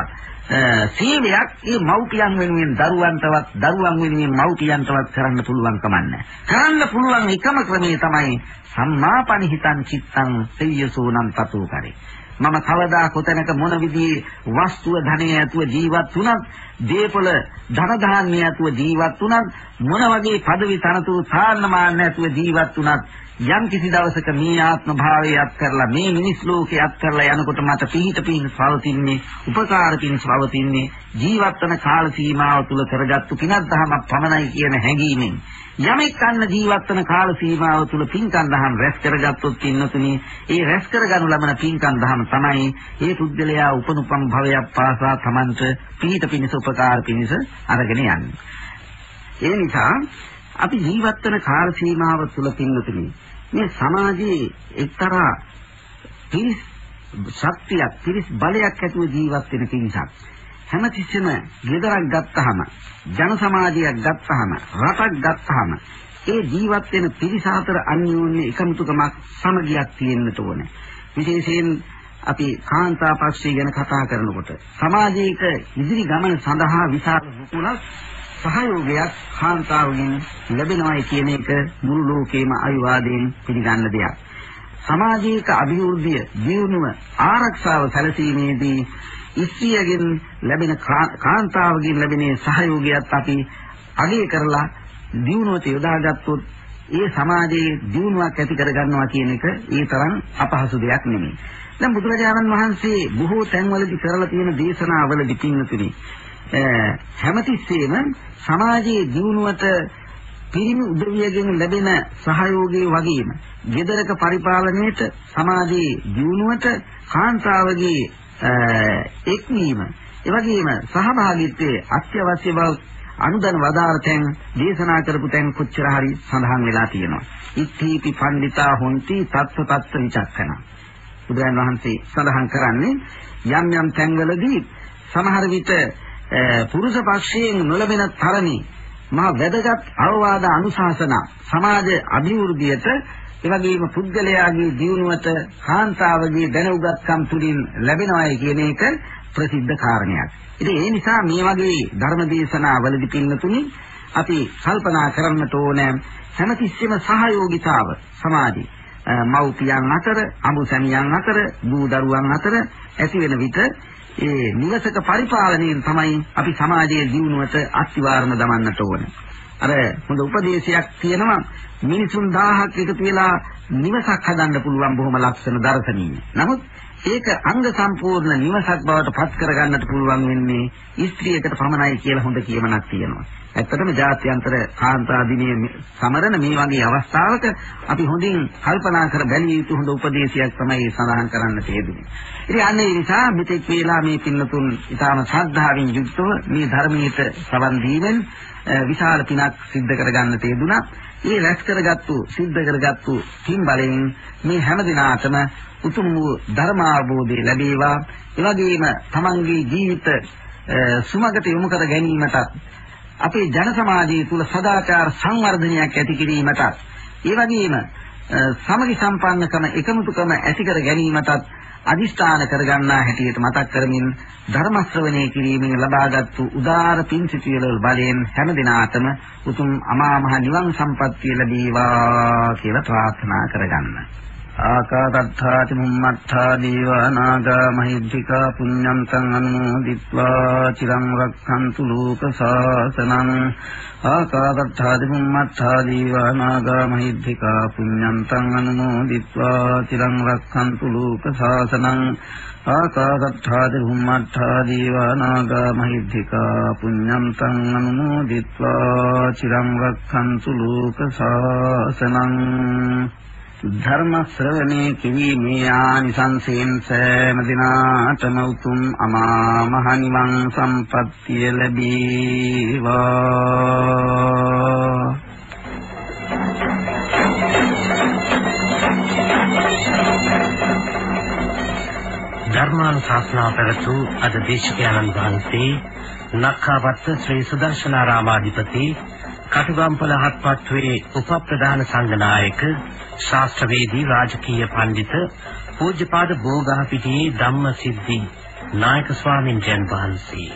Speaker 4: සීලයක් මේ මව්පියන් වෙනුවෙන් දරුවන්ටවත් දරුවන් වෙනුවෙන් මව්පියන්ටවත් කරන්න පුළුවන් කමන්නේ. කරන්න පුළුවන් එකම ක්‍රමය තමයි සම්මාපනිහිතං චිත්තං සෙය්‍යසෝනම් තතෝ කරේ. මම කවදා කොතැනක මොන විදිහේ වස්තුව ධනය ඇතුව ජීවත් වුණත්, දීපල ධන ධාන්‍ය ඇතුව ජීවත් වුණත්, මොන වගේ පදවි තනතුරු සාන්න මාන්න ඇතුව ජීවත් වුණත් යම් කිසි දවසක මේ ආත්ම භාවයත් කරලා මේ මිනිස් ලෝකයත් කරලා යනකොට මට පිහිට පිහිට පවතින්නේ උපකාර පිණිස පවතින්නේ ජීවත් වන කාල සීමාව තුල කරගත්තු පිනක් දහමක් පමණයි කියන හැඟීමෙන්. යමෙක් අන්න ජීවත් වන කාල සීමාව තුල පින්කම් දහම් රැස් කරගත්තොත් ඉන්නතුනි ඒ රැස් කරගනු ලබන පින්කම් දහම තමයි ඒ පුද්ගලයා උපනුපම් භවයක් පාසා Tamanට පිහිට පිණිස උපකාර පිණිස අරගෙන යන්නේ. ඒ නිසා අපි ජීවත් වෙන කාල සීමාව තුල පින්නතුනි මේ සමාජයේ එක්තරා පිරිස් ශක්තියක් පිරිස් බලයක් ඇතුව ජීවත් වෙන පිරිසක් හැමතිස්සෙම ගෙදරක් ගත්තාම ජන සමාජයක් ගත්තාම රටක් ගත්තාම ඒ ජීවත් වෙන පිරිස අතර අන්‍යෝන්‍ය එකමුතුකමක් සමගියක් තියෙන්නට ඕනේ විශේෂයෙන් අපි කාන්තා පක්ෂය ගැන කතා කරනකොට සමාජයක ඉදිරි ගමන සඳහා විශාල රුකුලක් සහයෝගයක් කාන්තාවගෙන් ලැබෙනවායි කියන එක මුළු ලෝකේම අවිවාදයෙන් පිළිගන්න දෙයක්. සමාජීක අභිවෘද්ධිය, දියුණුව, ආරක්ෂාව සැලසීමේදී ස්ත්‍රියගෙන් ලැබෙන කාන්තාවගෙන් ලැබෙන සහයෝගයත් අපි අගය කරලා දියුණුවට යොදාගත්තොත් ඒ සමාජයේ දියුණුවක් ඇති කරගන්නවා කියන එක ඒ තරම් අපහසු දෙයක් නෙමෙයි. දැන් බුදුරජාණන් වහන්සේ බොහෝ තැන්වලදී කරලා තියෙන දේශනාවලදී පින්නතුනි හැමතිස්සෙම සමාජයේ දියුණුවට පිරිමි උදවියගෙන් ලැබෙන සහයෝගය වගේම ගෙදරක පරිපාලනයට සමාජයේ දියුණුවට කාන්තාවගේ එක්වීම එවැගේම සහභාගීත්වයේ අත්‍යවශ්‍ය බව අනුදන් වදාර තැන් දේශනා කරපු තැන් කොච්චර හරි සඳහන් වෙලා තියෙනවා. ඉත්ථීපි පණ්ඩිතා හොಂತಿ තත්ත්ව තත්ත්ව විචක්කන. බුදුන් වහන්සේ සඳහන් කරන්නේ යම් යම් තැන්වලදී සමහර විට පුරුෂ පක්ෂයෙන් නොලබෙන තරමේ මා වැදගත් අවවාද අනුශාසනා සමාජ අභිවෘද්ධියට එවැගේම පුද්ගලයාගේ ජීවණයට කාන්තාවගේ දැනුගත්කම් තුලින් ලැබෙනවායි කියන එක ප්‍රසිද්ධ කාරණයක්. ඉතින් ඒ නිසා මේ වගේ ධර්ම දේශනාවලදී පින්නතුනි අපි කල්පනා කරන්නට ඕනේ හැමතිස්සෙම සහයෝගිතාව සමාජයේ මව්පියන් අතර, අමු සැමියන් අතර, දූ දරුවන් අතර ඇති වෙන විට ඒ නිවසක පරිපාලනයෙන් තමයි අපි සමාජයේ දියුණුවට අත්විවරණ දමන්නට ඕන. අර හොඳ උපදේශයක් තියෙනවා මිනිසුන් 1000ක් එකතු වෙලා නිවසක් හදන්න පුළුවන් බොහොම ලක්ෂණ දර්ශනීය. නමුත් ඒක අංග සම්පූර්ණ නිවසක් බවට පත් කරගන්නට පුළුවන් වෙන්නේ ස්ත්‍රියකට පමණයි කියලා හොඳ කියමනක් තියෙනවා. ඇත්තටම ජාත්‍යන්තර කාන්තා දිනයේ සමරන මේ වගේ අවස්ථාවක අපි හොඳින් කල්පනා කර බැලිය යුතු හොඳ උපදේශයක් තමයි සඳහන් කරන්න තියෙන්නේ. ඉතින් අන්න ඒ නිසා මෙතෙක් වේලා මේ පින්නතුන් ඊටාම ශ්‍රද්ධාවෙන් යුක්තව මේ ධර්මයට සවන් දීමෙන් විශාල පිනක් සිද්ධ කරගන්න තියදුනා. ඒ රැස් කරගත්තු සිද්ධ කරගත්තු තින් බලයෙන් මේ හැම දිනාටම උතුම් වූ ධර්මාවබෝධය ලැබේවා. ඒ වගේම තමන්ගේ ජීවිත සුමගට යොමු කර ගැනීමට අපේ ජන සමාජය තුල සදාචාර සංවර්ධනයක් ඇති කිරීමට ඒ වගේම සමගි සම්පන්නකම එකමුතුකම ඇති කර ගැනීමටත් අදිෂ්ඨාන කරගන්නා හැටියට මතක් කරමින් ධර්ම ශ්‍රවණය කිරීමෙන් ලබාගත්තු උදාර පින් සිටියල බලයෙන් හැම දිනාටම උතුම් අමා මහ නිවන් සම්පත්තිය ලැබේවා කියලා ප්‍රාර්ථනා කරගන්න. ආකාදත්තාති මුම්මත්තා දීවානාගා මහිද්దికා පුඤ්ඤං තං අනුමෝදිත්වා චිරං රක්ඛන්තු ලෝක සාසනං ආකාදත්තාති මුම්මත්තා දීවානාගා මහිද්దికා පුඤ්ඤං තං අනුමෝදිත්වා චිරං රක්ඛන්තු ලෝක සාසනං ආකාදත්තාති මුම්මත්තා දීවානාගා මහිද්దికා පුඤ්ඤං තං අනුමෝදිත්වා චිරං රක්ඛන්තු ලෝක සාසනං ධර්ම ශ්‍රවණේ කිවීමේ ආනිසංසයෙන් සෑම දිනාටම උතුම් අමා මහ නිවන් සම්පත්තිය ලැබේවා.
Speaker 1: ධර්මානුශාසනා පැවතු අද දේශකයන්න් වහන්සේ නක්කාවත්ත ශ්‍රී සුදර්ශනාරාමාධිපති කටුගම්පල හත්පත්වේ උපප්‍රධාන සංඝනායක ශාස්ත්‍රවේදී රාජකීය පඬිත පූජ්‍යපාද බෝගහපිටියේ ධම්මසිද්ධි නායක ස්වාමීන් වහන්සේ.